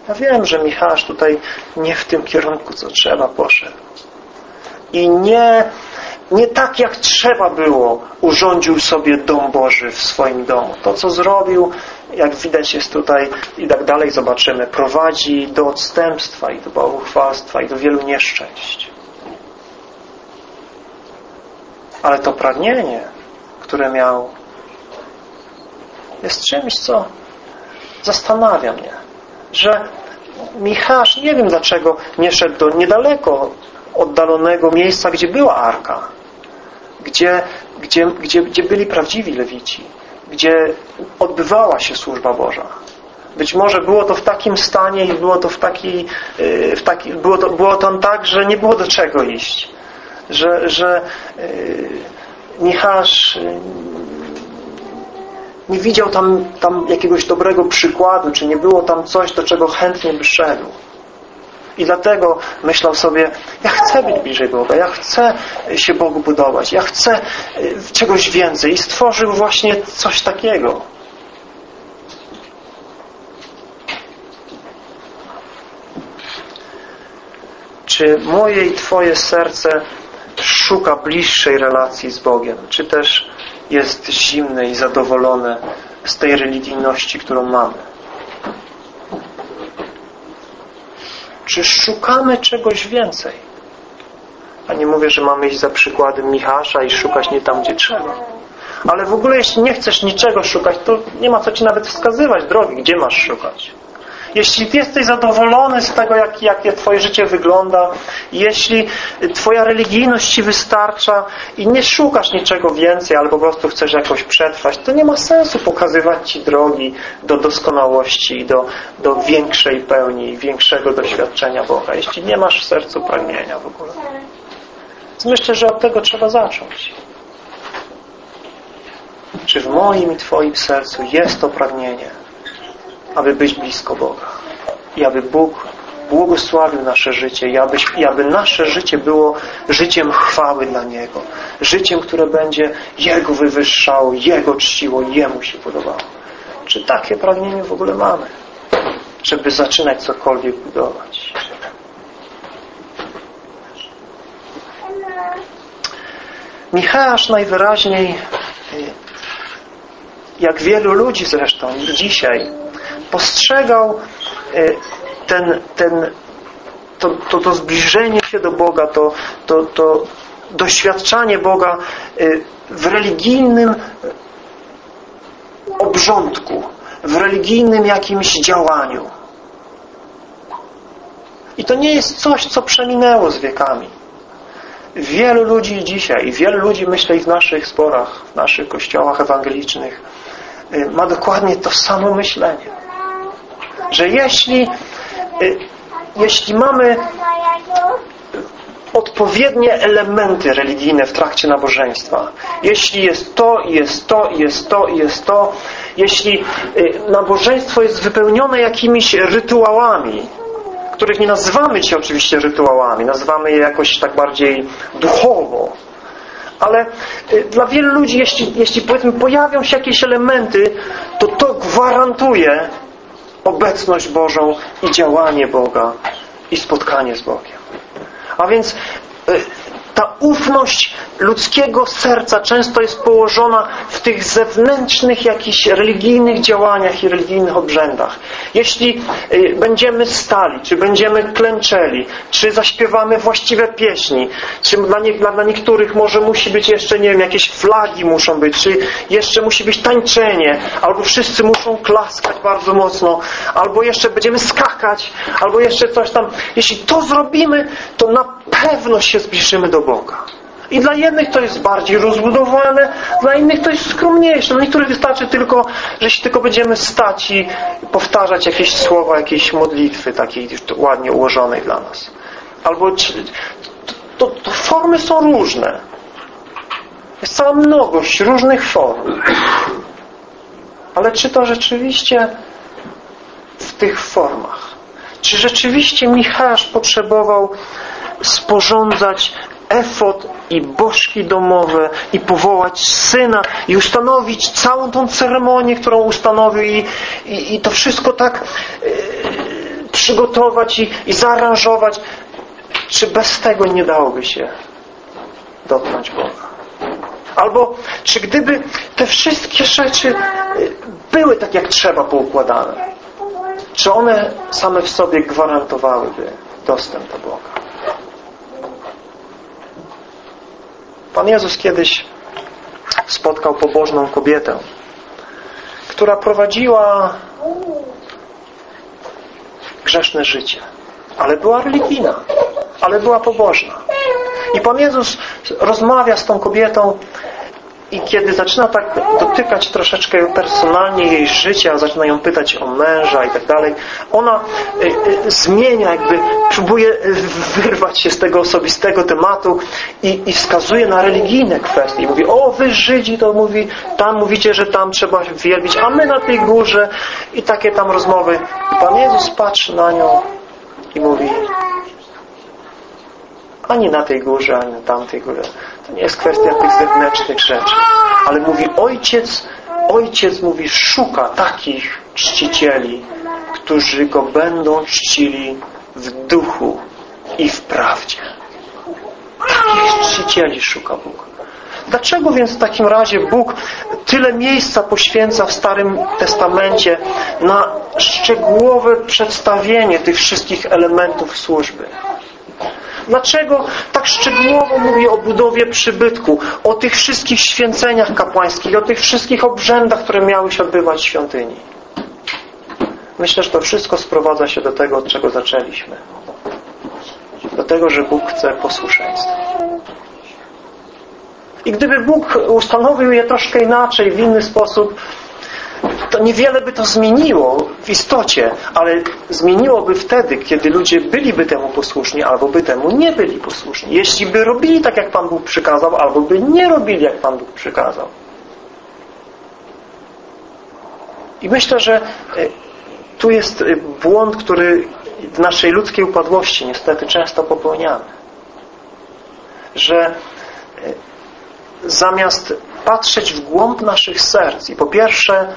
Ja wiem, że Michał tutaj nie w tym kierunku, co trzeba poszedł. I nie nie tak jak trzeba było urządził sobie dom Boży w swoim domu. To co zrobił, jak widać jest tutaj i tak dalej zobaczymy, prowadzi do odstępstwa i do bałwochwalstwa i do wielu nieszczęść. Ale to pragnienie, które miał jest czymś, co zastanawia mnie, że Michał, nie wiem dlaczego nie szedł do niedaleko oddalonego miejsca, gdzie była arka gdzie, gdzie, gdzie, gdzie byli prawdziwi lewici, gdzie odbywała się służba Boża. Być może było to w takim stanie i było to w taki, y, w taki było, to, było tam tak, że nie było do czego iść. Że, że yy, Michasz y, nie widział tam, tam jakiegoś dobrego przykładu, czy nie było tam coś, do czego chętnie by szedł. I dlatego myślał sobie, ja chcę być bliżej Boga, ja chcę się Bogu budować, ja chcę y, czegoś więcej. I stworzył właśnie coś takiego. czy moje i Twoje serce szuka bliższej relacji z Bogiem, czy też jest zimne i zadowolone z tej religijności, którą mamy. Czy szukamy czegoś więcej? A nie mówię, że mamy iść za przykładem Michasza i szukać nie tam, gdzie trzeba. Ale w ogóle jeśli nie chcesz niczego szukać, to nie ma co Ci nawet wskazywać drogi, gdzie masz szukać. Jeśli Ty jesteś zadowolony z tego, jak, jakie Twoje życie wygląda, jeśli Twoja religijność Ci wystarcza i nie szukasz niczego więcej, albo po prostu chcesz jakoś przetrwać, to nie ma sensu pokazywać Ci drogi do doskonałości, do, do większej pełni, większego doświadczenia Boga, jeśli nie masz w sercu pragnienia w ogóle. Myślę, że od tego trzeba zacząć. Czy w moim i Twoim sercu jest to pragnienie, aby być blisko Boga i aby Bóg błogosławił nasze życie i aby, i aby nasze życie było życiem chwały dla Niego. Życiem, które będzie Jego wywyższało, Jego czciło, Jemu się podobało. Czy takie pragnienie w ogóle mamy? Żeby zaczynać cokolwiek budować. Michałasz najwyraźniej, jak wielu ludzi zresztą dzisiaj, postrzegał e, ten, ten, to, to, to zbliżenie się do Boga, to, to, to doświadczanie Boga e, w religijnym obrządku, w religijnym jakimś działaniu. I to nie jest coś, co przeminęło z wiekami. Wielu ludzi dzisiaj, wielu ludzi myślę i w naszych sporach, w naszych kościołach ewangelicznych e, ma dokładnie to samo myślenie że jeśli, y, jeśli mamy odpowiednie elementy religijne w trakcie nabożeństwa. Jeśli jest to, jest to, jest to, jest to, jeśli y, nabożeństwo jest wypełnione jakimiś rytuałami, których nie nazywamy ci oczywiście rytuałami, nazywamy je jakoś tak bardziej duchowo, ale y, dla wielu ludzi, jeśli, jeśli powiedzmy pojawią się jakieś elementy, to to gwarantuje, obecność Bożą i działanie Boga i spotkanie z Bogiem. A więc y, ta ufność ludzkiego serca często jest położona w tych zewnętrznych jakichś religijnych działaniach i religijnych obrzędach. Jeśli y, będziemy stali, czy będziemy klęczeli, czy zaśpiewamy właściwe pieśni, czy dla, nie, dla, niektórych może musi być jeszcze, nie wiem, jakieś flagi muszą być, czy jeszcze musi być tańczenie, albo wszyscy muszą klaskać bardzo mocno, albo jeszcze będziemy skakać, albo jeszcze coś tam. Jeśli to zrobimy, to na pewno się zbliżymy do Boga. I dla jednych to jest bardziej rozbudowane, dla innych to jest skromniejsze. Dla niektórych wystarczy tylko, że się tylko będziemy stać i powtarzać jakieś słowa, jakieś modlitwy takiej ładnie ułożonej dla nas. Albo to, to formy są różne. Jest cała mnogość różnych form. Ale czy to rzeczywiście w tych formach? Czy rzeczywiście Michał potrzebował sporządzać efot i bożki domowe i powołać syna i ustanowić całą tą ceremonię, którą ustanowił i, i, i to wszystko tak yy, przygotować i, i zaaranżować. Czy bez tego nie dałoby się dotknąć Boga? Albo czy gdyby te wszystkie rzeczy y, były tak jak trzeba poukładane, czy one same w sobie gwarantowałyby dostęp do Boga? Pan Jezus kiedyś spotkał pobożną kobietę, która prowadziła grzeszne życie, ale była religijna, ale była pobożna. I Pan Jezus rozmawia z tą kobietą i kiedy zaczyna tak dotykać troszeczkę personalnie jej życia, zaczyna ją pytać o męża i tak dalej, ona y, y, zmienia, jakby próbuje wyrwać się z tego osobistego tematu i, i wskazuje na religijne kwestie. I mówi, o wy Żydzi, to mówi, tam mówicie, że tam trzeba wielbić, a my na tej górze i takie tam rozmowy. I Pan Jezus patrzy na nią i mówi, ani na tej górze, ani na tamtej górze. To nie jest kwestia tych zewnętrznych rzeczy. Ale mówi ojciec, ojciec mówi, szuka takich czcicieli, którzy go będą czcili w duchu i w prawdzie. Takich czcicieli szuka Bóg. Dlaczego więc w takim razie Bóg tyle miejsca poświęca w Starym Testamencie na szczegółowe przedstawienie tych wszystkich elementów służby? Dlaczego tak szczegółowo mówi o budowie przybytku, o tych wszystkich święceniach kapłańskich, o tych wszystkich obrzędach, które miały się odbywać w świątyni? Myślę, że to wszystko sprowadza się do tego, od czego zaczęliśmy. Do tego, że Bóg chce posłuszeństwa. I gdyby Bóg ustanowił je troszkę inaczej, w inny sposób, to niewiele by to zmieniło w istocie, ale zmieniłoby wtedy, kiedy ludzie byliby temu posłuszni, albo by temu nie byli posłuszni. Jeśli by robili tak, jak Pan Bóg przykazał, albo by nie robili, jak Pan Bóg przykazał. I myślę, że e, tu jest e, błąd, który w naszej ludzkiej upadłości niestety często popełniamy. Że e, zamiast patrzeć w głąb naszych serc i po pierwsze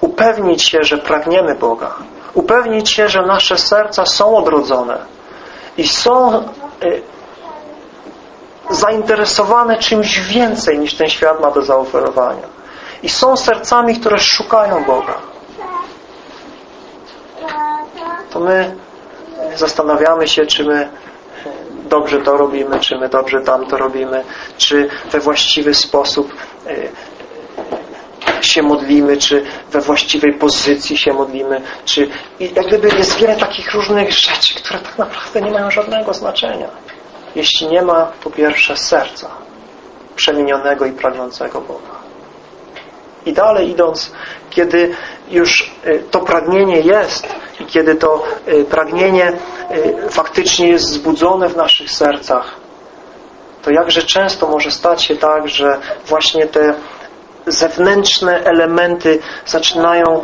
upewnić się, że pragniemy Boga, upewnić się, że nasze serca są odrodzone i są y, zainteresowane czymś więcej niż ten świat ma do zaoferowania. I są sercami, które szukają Boga. To my zastanawiamy się, czy my dobrze to robimy, czy my dobrze tam to robimy, czy we właściwy sposób y, się modlimy, czy we właściwej pozycji się modlimy, czy i jak gdyby jest wiele takich różnych rzeczy, które tak naprawdę nie mają żadnego znaczenia. Jeśli nie ma po pierwsze serca przemienionego i pragnącego Boga. I dalej idąc, kiedy już y, to pragnienie jest i kiedy to y, pragnienie y, faktycznie jest zbudzone w naszych sercach, to jakże często może stać się tak, że właśnie te zewnętrzne elementy zaczynają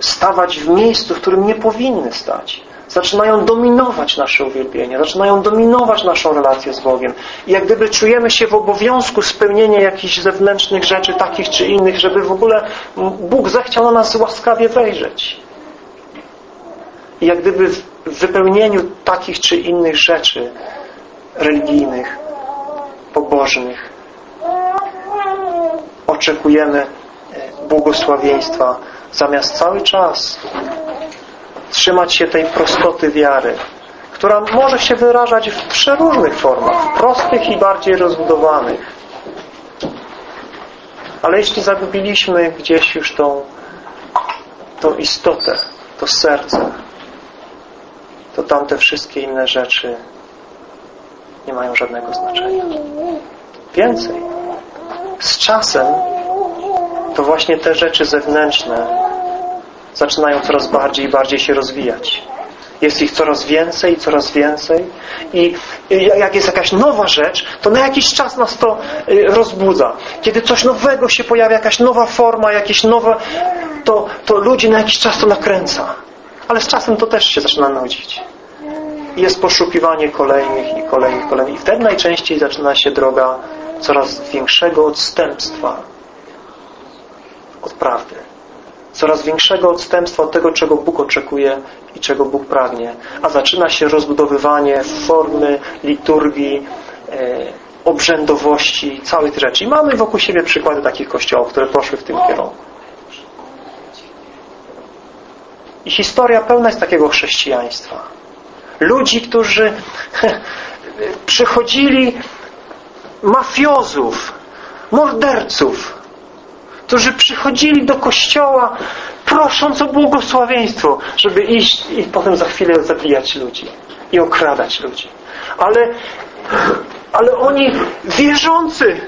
stawać w miejscu, w którym nie powinny stać zaczynają dominować nasze uwielbienie, zaczynają dominować naszą relację z Bogiem. I jak gdyby czujemy się w obowiązku spełnienia jakichś zewnętrznych rzeczy, takich czy innych, żeby w ogóle Bóg zechciał na nas łaskawie wejrzeć. I jak gdyby w wypełnieniu takich czy innych rzeczy religijnych, pobożnych oczekujemy e, błogosławieństwa zamiast cały czas trzymać się tej prostoty wiary, która może się wyrażać w przeróżnych formach, prostych i bardziej rozbudowanych. Ale jeśli zagubiliśmy gdzieś już tą, tą istotę, to serce, to tamte wszystkie inne rzeczy nie mają żadnego znaczenia. Więcej. Z czasem to właśnie te rzeczy zewnętrzne zaczynają coraz bardziej i bardziej się rozwijać. Jest ich coraz więcej i coraz więcej. I jak jest jakaś nowa rzecz, to na jakiś czas nas to y, rozbudza. Kiedy coś nowego się pojawia, jakaś nowa forma, jakieś nowe, to, to ludzi na jakiś czas to nakręca. Ale z czasem to też się zaczyna nudzić. Jest poszukiwanie kolejnych i kolejnych, kolejnych. I wtedy najczęściej zaczyna się droga coraz większego odstępstwa od prawdy coraz większego odstępstwa od tego, czego Bóg oczekuje i czego Bóg pragnie. A zaczyna się rozbudowywanie formy, liturgii, e, obrzędowości, całych rzeczy. I mamy wokół siebie przykłady takich kościołów, które poszły w tym kierunku. I historia pełna jest takiego chrześcijaństwa. Ludzi, którzy przychodzili mafiozów, morderców, którzy przychodzili do kościoła prosząc o błogosławieństwo, żeby iść i potem za chwilę zabijać ludzi i okradać ludzi. Ale, ale oni wierzący,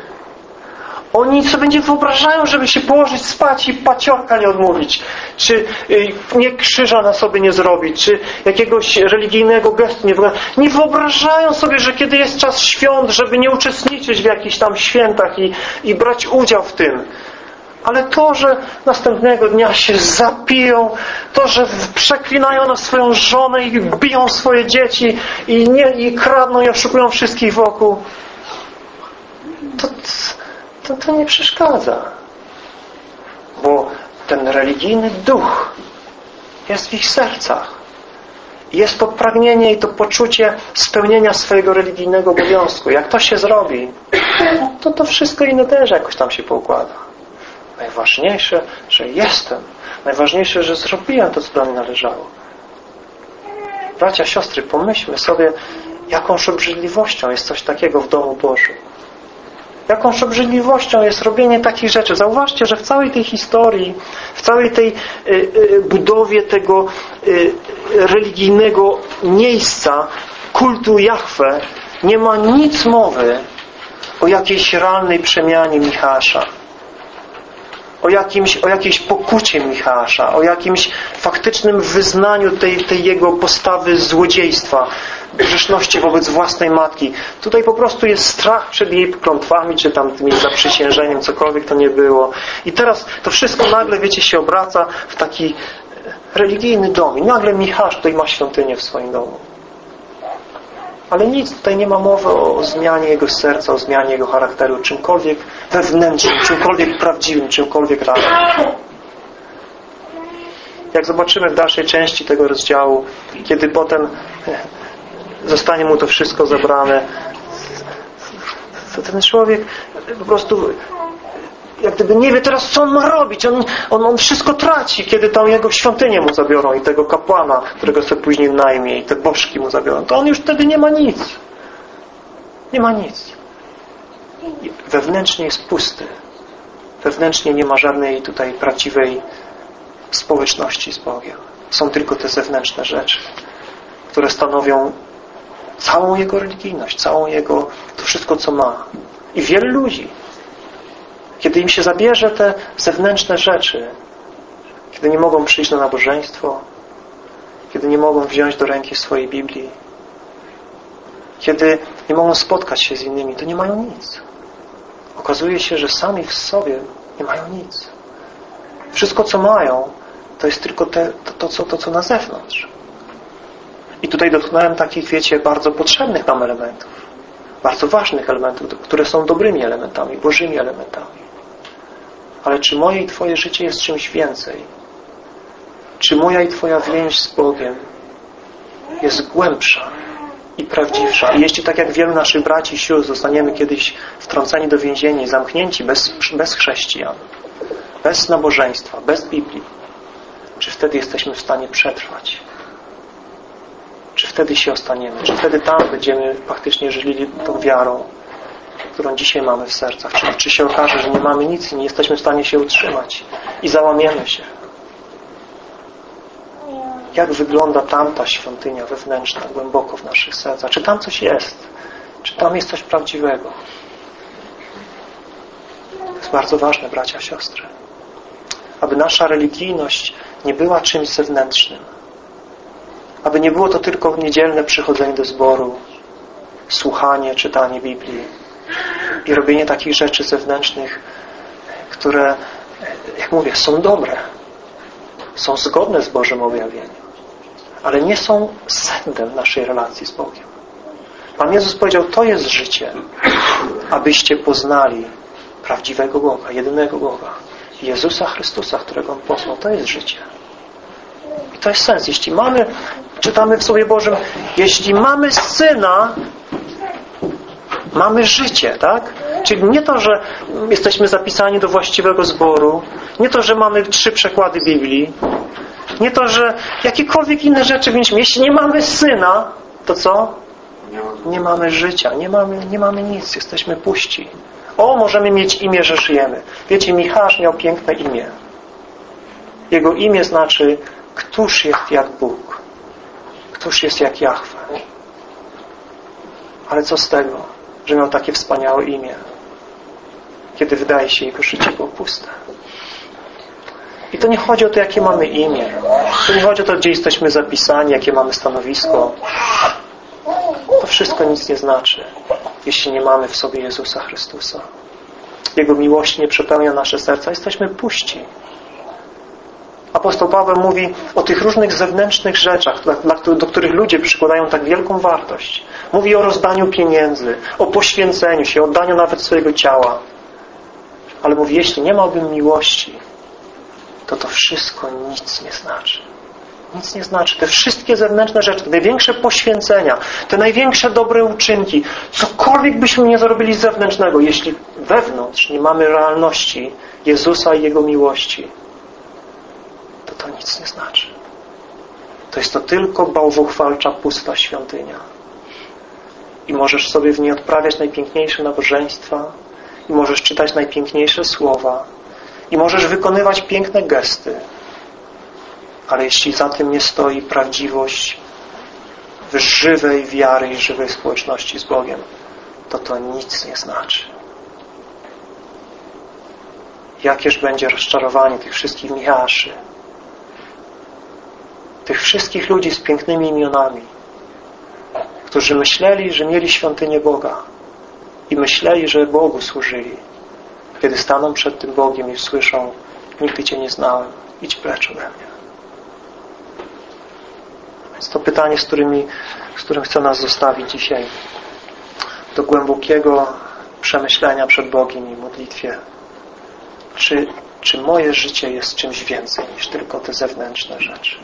oni sobie nie wyobrażają, żeby się położyć spać i paciorka nie odmówić, czy y, nie krzyża na sobie nie zrobić, czy jakiegoś religijnego gestu nie wykonać. Nie wyobrażają sobie, że kiedy jest czas świąt, żeby nie uczestniczyć w jakichś tam świętach i, i brać udział w tym. Ale to, że następnego dnia się zapiją, to, że przeklinają na swoją żonę i biją swoje dzieci i, nie, i kradną i oszukują wszystkich wokół, to, to, to nie przeszkadza. Bo ten religijny duch jest w ich sercach. jest to pragnienie i to poczucie spełnienia swojego religijnego obowiązku. Jak to się zrobi, to to wszystko inne też jakoś tam się poukłada. Najważniejsze, że jestem. Najważniejsze, że zrobiłem to, co do mnie należało. Bracia, siostry, pomyślmy sobie, jakąż obrzydliwością jest coś takiego w domu Bożym. Jakąż obrzydliwością jest robienie takich rzeczy. Zauważcie, że w całej tej historii, w całej tej y, y, budowie tego y, religijnego miejsca kultu Jahwe nie ma nic mowy o jakiejś realnej przemianie Michasza o, jakimś, o jakiejś pokucie Michała, o jakimś faktycznym wyznaniu tej, tej jego postawy złodziejstwa, grzeszności wobec własnej matki. Tutaj po prostu jest strach przed jej klątwami, czy tam tymi zaprzysiężeniem, cokolwiek to nie było. I teraz to wszystko nagle, wiecie, się obraca w taki religijny dom. I nagle Michał tutaj ma świątynię w swoim domu. Ale nic tutaj nie ma mowy o zmianie jego serca, o zmianie jego charakteru, czymkolwiek wewnętrznym, czymkolwiek prawdziwym, czymkolwiek realnym. Jak zobaczymy w dalszej części tego rozdziału, kiedy potem zostanie mu to wszystko zabrane, to ten człowiek po prostu jak gdyby nie wie teraz, co on ma robić. On, on, on wszystko traci, kiedy tam jego świątynię mu zabiorą i tego kapłana, którego sobie później najmie i te bożki mu zabiorą. To on już wtedy nie ma nic. Nie ma nic. Wewnętrznie jest pusty. Wewnętrznie nie ma żadnej tutaj prawdziwej społeczności z Bogiem. Są tylko te zewnętrzne rzeczy, które stanowią całą jego religijność, całą jego, to wszystko, co ma. I wielu ludzi kiedy im się zabierze te zewnętrzne rzeczy, kiedy nie mogą przyjść na nabożeństwo, kiedy nie mogą wziąć do ręki swojej Biblii, kiedy nie mogą spotkać się z innymi, to nie mają nic. Okazuje się, że sami w sobie nie mają nic. Wszystko, co mają, to jest tylko te, to, to, co, to, co na zewnątrz. I tutaj dotknąłem takich, wiecie, bardzo potrzebnych nam elementów. Bardzo ważnych elementów, które są dobrymi elementami, bożymi elementami. Ale czy moje i Twoje życie jest czymś więcej? Czy moja i Twoja więź z Bogiem jest głębsza i prawdziwsza? I jeśli tak jak wielu naszych braci i sióstr zostaniemy kiedyś wtrąceni do więzienia i zamknięci bez, bez chrześcijan, bez nabożeństwa, bez Biblii, czy wtedy jesteśmy w stanie przetrwać? Czy wtedy się ostaniemy? Czy wtedy tam będziemy faktycznie żyli tą wiarą, którą dzisiaj mamy w sercach. Czy, czy się okaże, że nie mamy nic i nie jesteśmy w stanie się utrzymać i załamiemy się. Jak wygląda tamta świątynia wewnętrzna, głęboko w naszych sercach? Czy tam coś jest? Czy tam jest coś prawdziwego? To jest bardzo ważne, bracia, siostry. Aby nasza religijność nie była czymś zewnętrznym. Aby nie było to tylko niedzielne przychodzenie do zboru, słuchanie, czytanie Biblii, i robienie takich rzeczy zewnętrznych, które, jak mówię, są dobre, są zgodne z Bożym objawieniem, ale nie są sednem naszej relacji z Bogiem. Pan Jezus powiedział, to jest życie, abyście poznali prawdziwego Boga, jedynego Boga, Jezusa Chrystusa, którego On posłał. To jest życie. I to jest sens. Jeśli mamy, czytamy w Słowie Bożym, jeśli mamy Syna, Mamy życie, tak? Czyli nie to, że jesteśmy zapisani do właściwego zboru, nie to, że mamy trzy przekłady Biblii, nie to, że jakiekolwiek inne rzeczy mieliśmy. Jeśli nie mamy syna, to co? Nie mamy życia, nie mamy, nie mamy nic, jesteśmy puści. O, możemy mieć imię, że żyjemy. Wiecie, Michał miał piękne imię. Jego imię znaczy Któż jest jak Bóg? Któż jest jak Jahwe? Ale co z tego? Że miał takie wspaniałe imię, kiedy wydaje się jego życie było puste. I to nie chodzi o to, jakie mamy imię. To nie chodzi o to, gdzie jesteśmy zapisani, jakie mamy stanowisko. To wszystko nic nie znaczy, jeśli nie mamy w sobie Jezusa Chrystusa. Jego miłość nie przepełnia nasze serca. Jesteśmy puści. Apostoł Paweł mówi o tych różnych zewnętrznych rzeczach, do których ludzie przykładają tak wielką wartość. Mówi o rozdaniu pieniędzy, o poświęceniu się, oddaniu nawet swojego ciała. Ale mówi, jeśli nie miałbym miłości, to to wszystko nic nie znaczy. nic nie znaczy. Te wszystkie zewnętrzne rzeczy, te największe poświęcenia, te największe dobre uczynki, cokolwiek byśmy nie zrobili zewnętrznego, jeśli wewnątrz nie mamy realności Jezusa i Jego miłości, to nic nie znaczy. To jest to tylko bałwochwalcza, pusta świątynia. I możesz sobie w niej odprawiać najpiękniejsze nabożeństwa, i możesz czytać najpiękniejsze słowa, i możesz wykonywać piękne gesty, ale jeśli za tym nie stoi prawdziwość żywej wiary i żywej społeczności z Bogiem, to to nic nie znaczy. Jakież będzie rozczarowanie tych wszystkich Michaszy, tych wszystkich ludzi z pięknymi imionami, którzy myśleli, że mieli świątynię Boga i myśleli, że Bogu służyli. Kiedy staną przed tym Bogiem i słyszą nigdy Cię nie znałem, idź precz ode mnie. Więc to pytanie, z, którymi, z którym chcę nas zostawić dzisiaj do głębokiego przemyślenia przed Bogiem i modlitwie. Czy, czy moje życie jest czymś więcej niż tylko te zewnętrzne rzeczy?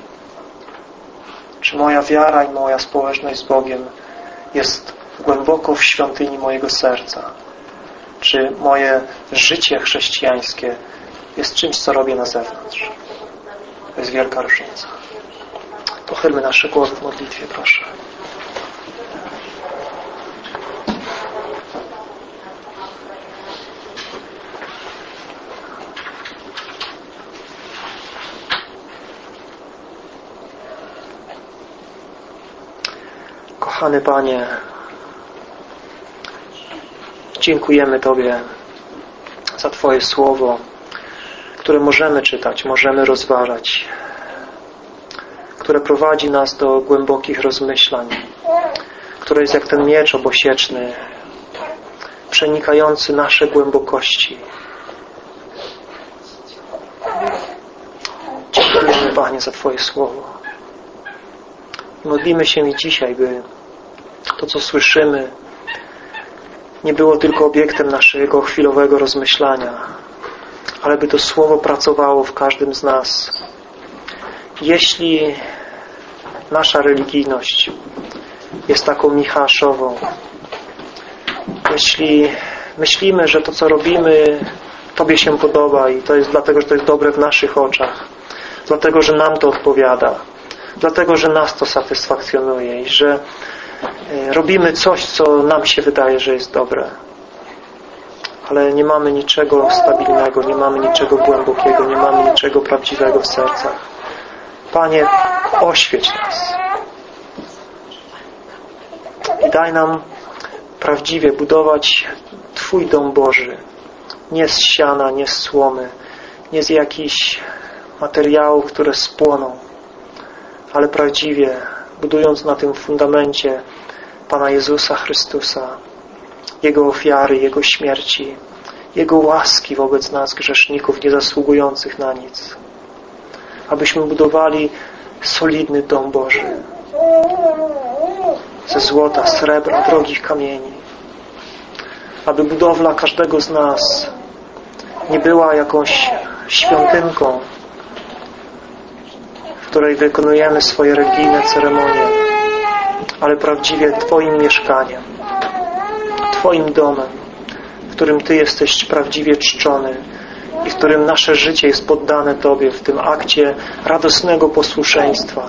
Czy moja wiara i moja społeczność z Bogiem jest głęboko w świątyni mojego serca? Czy moje życie chrześcijańskie jest czymś, co robię na zewnątrz? To jest wielka różnica. Pochylmy nasze głowy w modlitwie, proszę. Kochany Panie, dziękujemy Tobie za Twoje Słowo, które możemy czytać, możemy rozważać, które prowadzi nas do głębokich rozmyślań, które jest jak ten miecz obosieczny, przenikający nasze głębokości. Dziękujemy Panie za Twoje Słowo. Modlimy się i dzisiaj, by to, co słyszymy, nie było tylko obiektem naszego chwilowego rozmyślania, ale by to Słowo pracowało w każdym z nas. Jeśli nasza religijność jest taką michaszową, jeśli myślimy, że to, co robimy, Tobie się podoba i to jest dlatego, że to jest dobre w naszych oczach, dlatego, że nam to odpowiada, dlatego, że nas to satysfakcjonuje i że e, robimy coś, co nam się wydaje, że jest dobre. Ale nie mamy niczego stabilnego, nie mamy niczego głębokiego, nie mamy niczego prawdziwego w sercach. Panie, oświeć nas. I daj nam prawdziwie budować Twój dom Boży. Nie z siana, nie z słomy, nie z jakichś materiałów, które spłoną, ale prawdziwie budując na tym fundamencie Pana Jezusa Chrystusa, Jego ofiary, Jego śmierci, Jego łaski wobec nas, grzeszników niezasługujących na nic. Abyśmy budowali solidny dom Boży ze złota, srebra, drogich kamieni. Aby budowla każdego z nas nie była jakąś świątynką, której wykonujemy swoje religijne ceremonie, ale prawdziwie Twoim mieszkaniem, Twoim domem, w którym Ty jesteś prawdziwie czczony i w którym nasze życie jest poddane Tobie w tym akcie radosnego posłuszeństwa,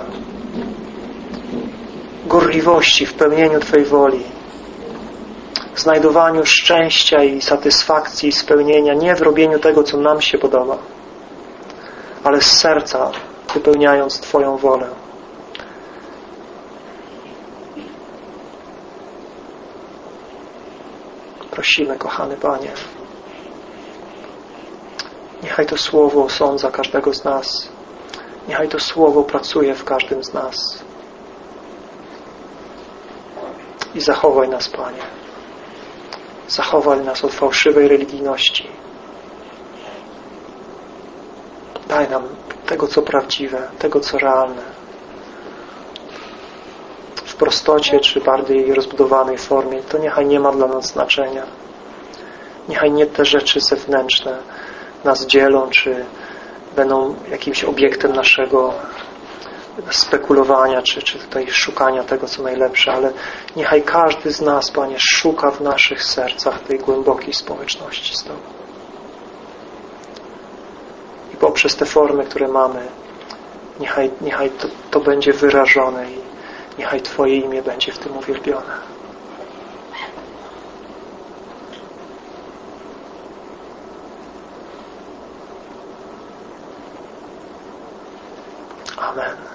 gorliwości w pełnieniu Twojej woli, znajdowaniu szczęścia i satysfakcji i spełnienia nie w robieniu tego, co nam się podoba, ale z serca wypełniając Twoją wolę. Prosimy, kochany Panie, niechaj to Słowo osądza każdego z nas. Niechaj to Słowo pracuje w każdym z nas. I zachowaj nas, Panie. Zachowaj nas od fałszywej religijności. Daj nam tego, co prawdziwe, tego, co realne. W prostocie, czy bardziej rozbudowanej formie, to niechaj nie ma dla nas znaczenia. Niechaj nie te rzeczy zewnętrzne nas dzielą, czy będą jakimś obiektem naszego spekulowania, czy, czy tutaj szukania tego, co najlepsze, ale niechaj każdy z nas, Panie, szuka w naszych sercach tej głębokiej społeczności z Tobą. Poprzez te formy, które mamy, niechaj, niechaj to, to będzie wyrażone i niechaj Twoje imię będzie w tym uwielbione. Amen.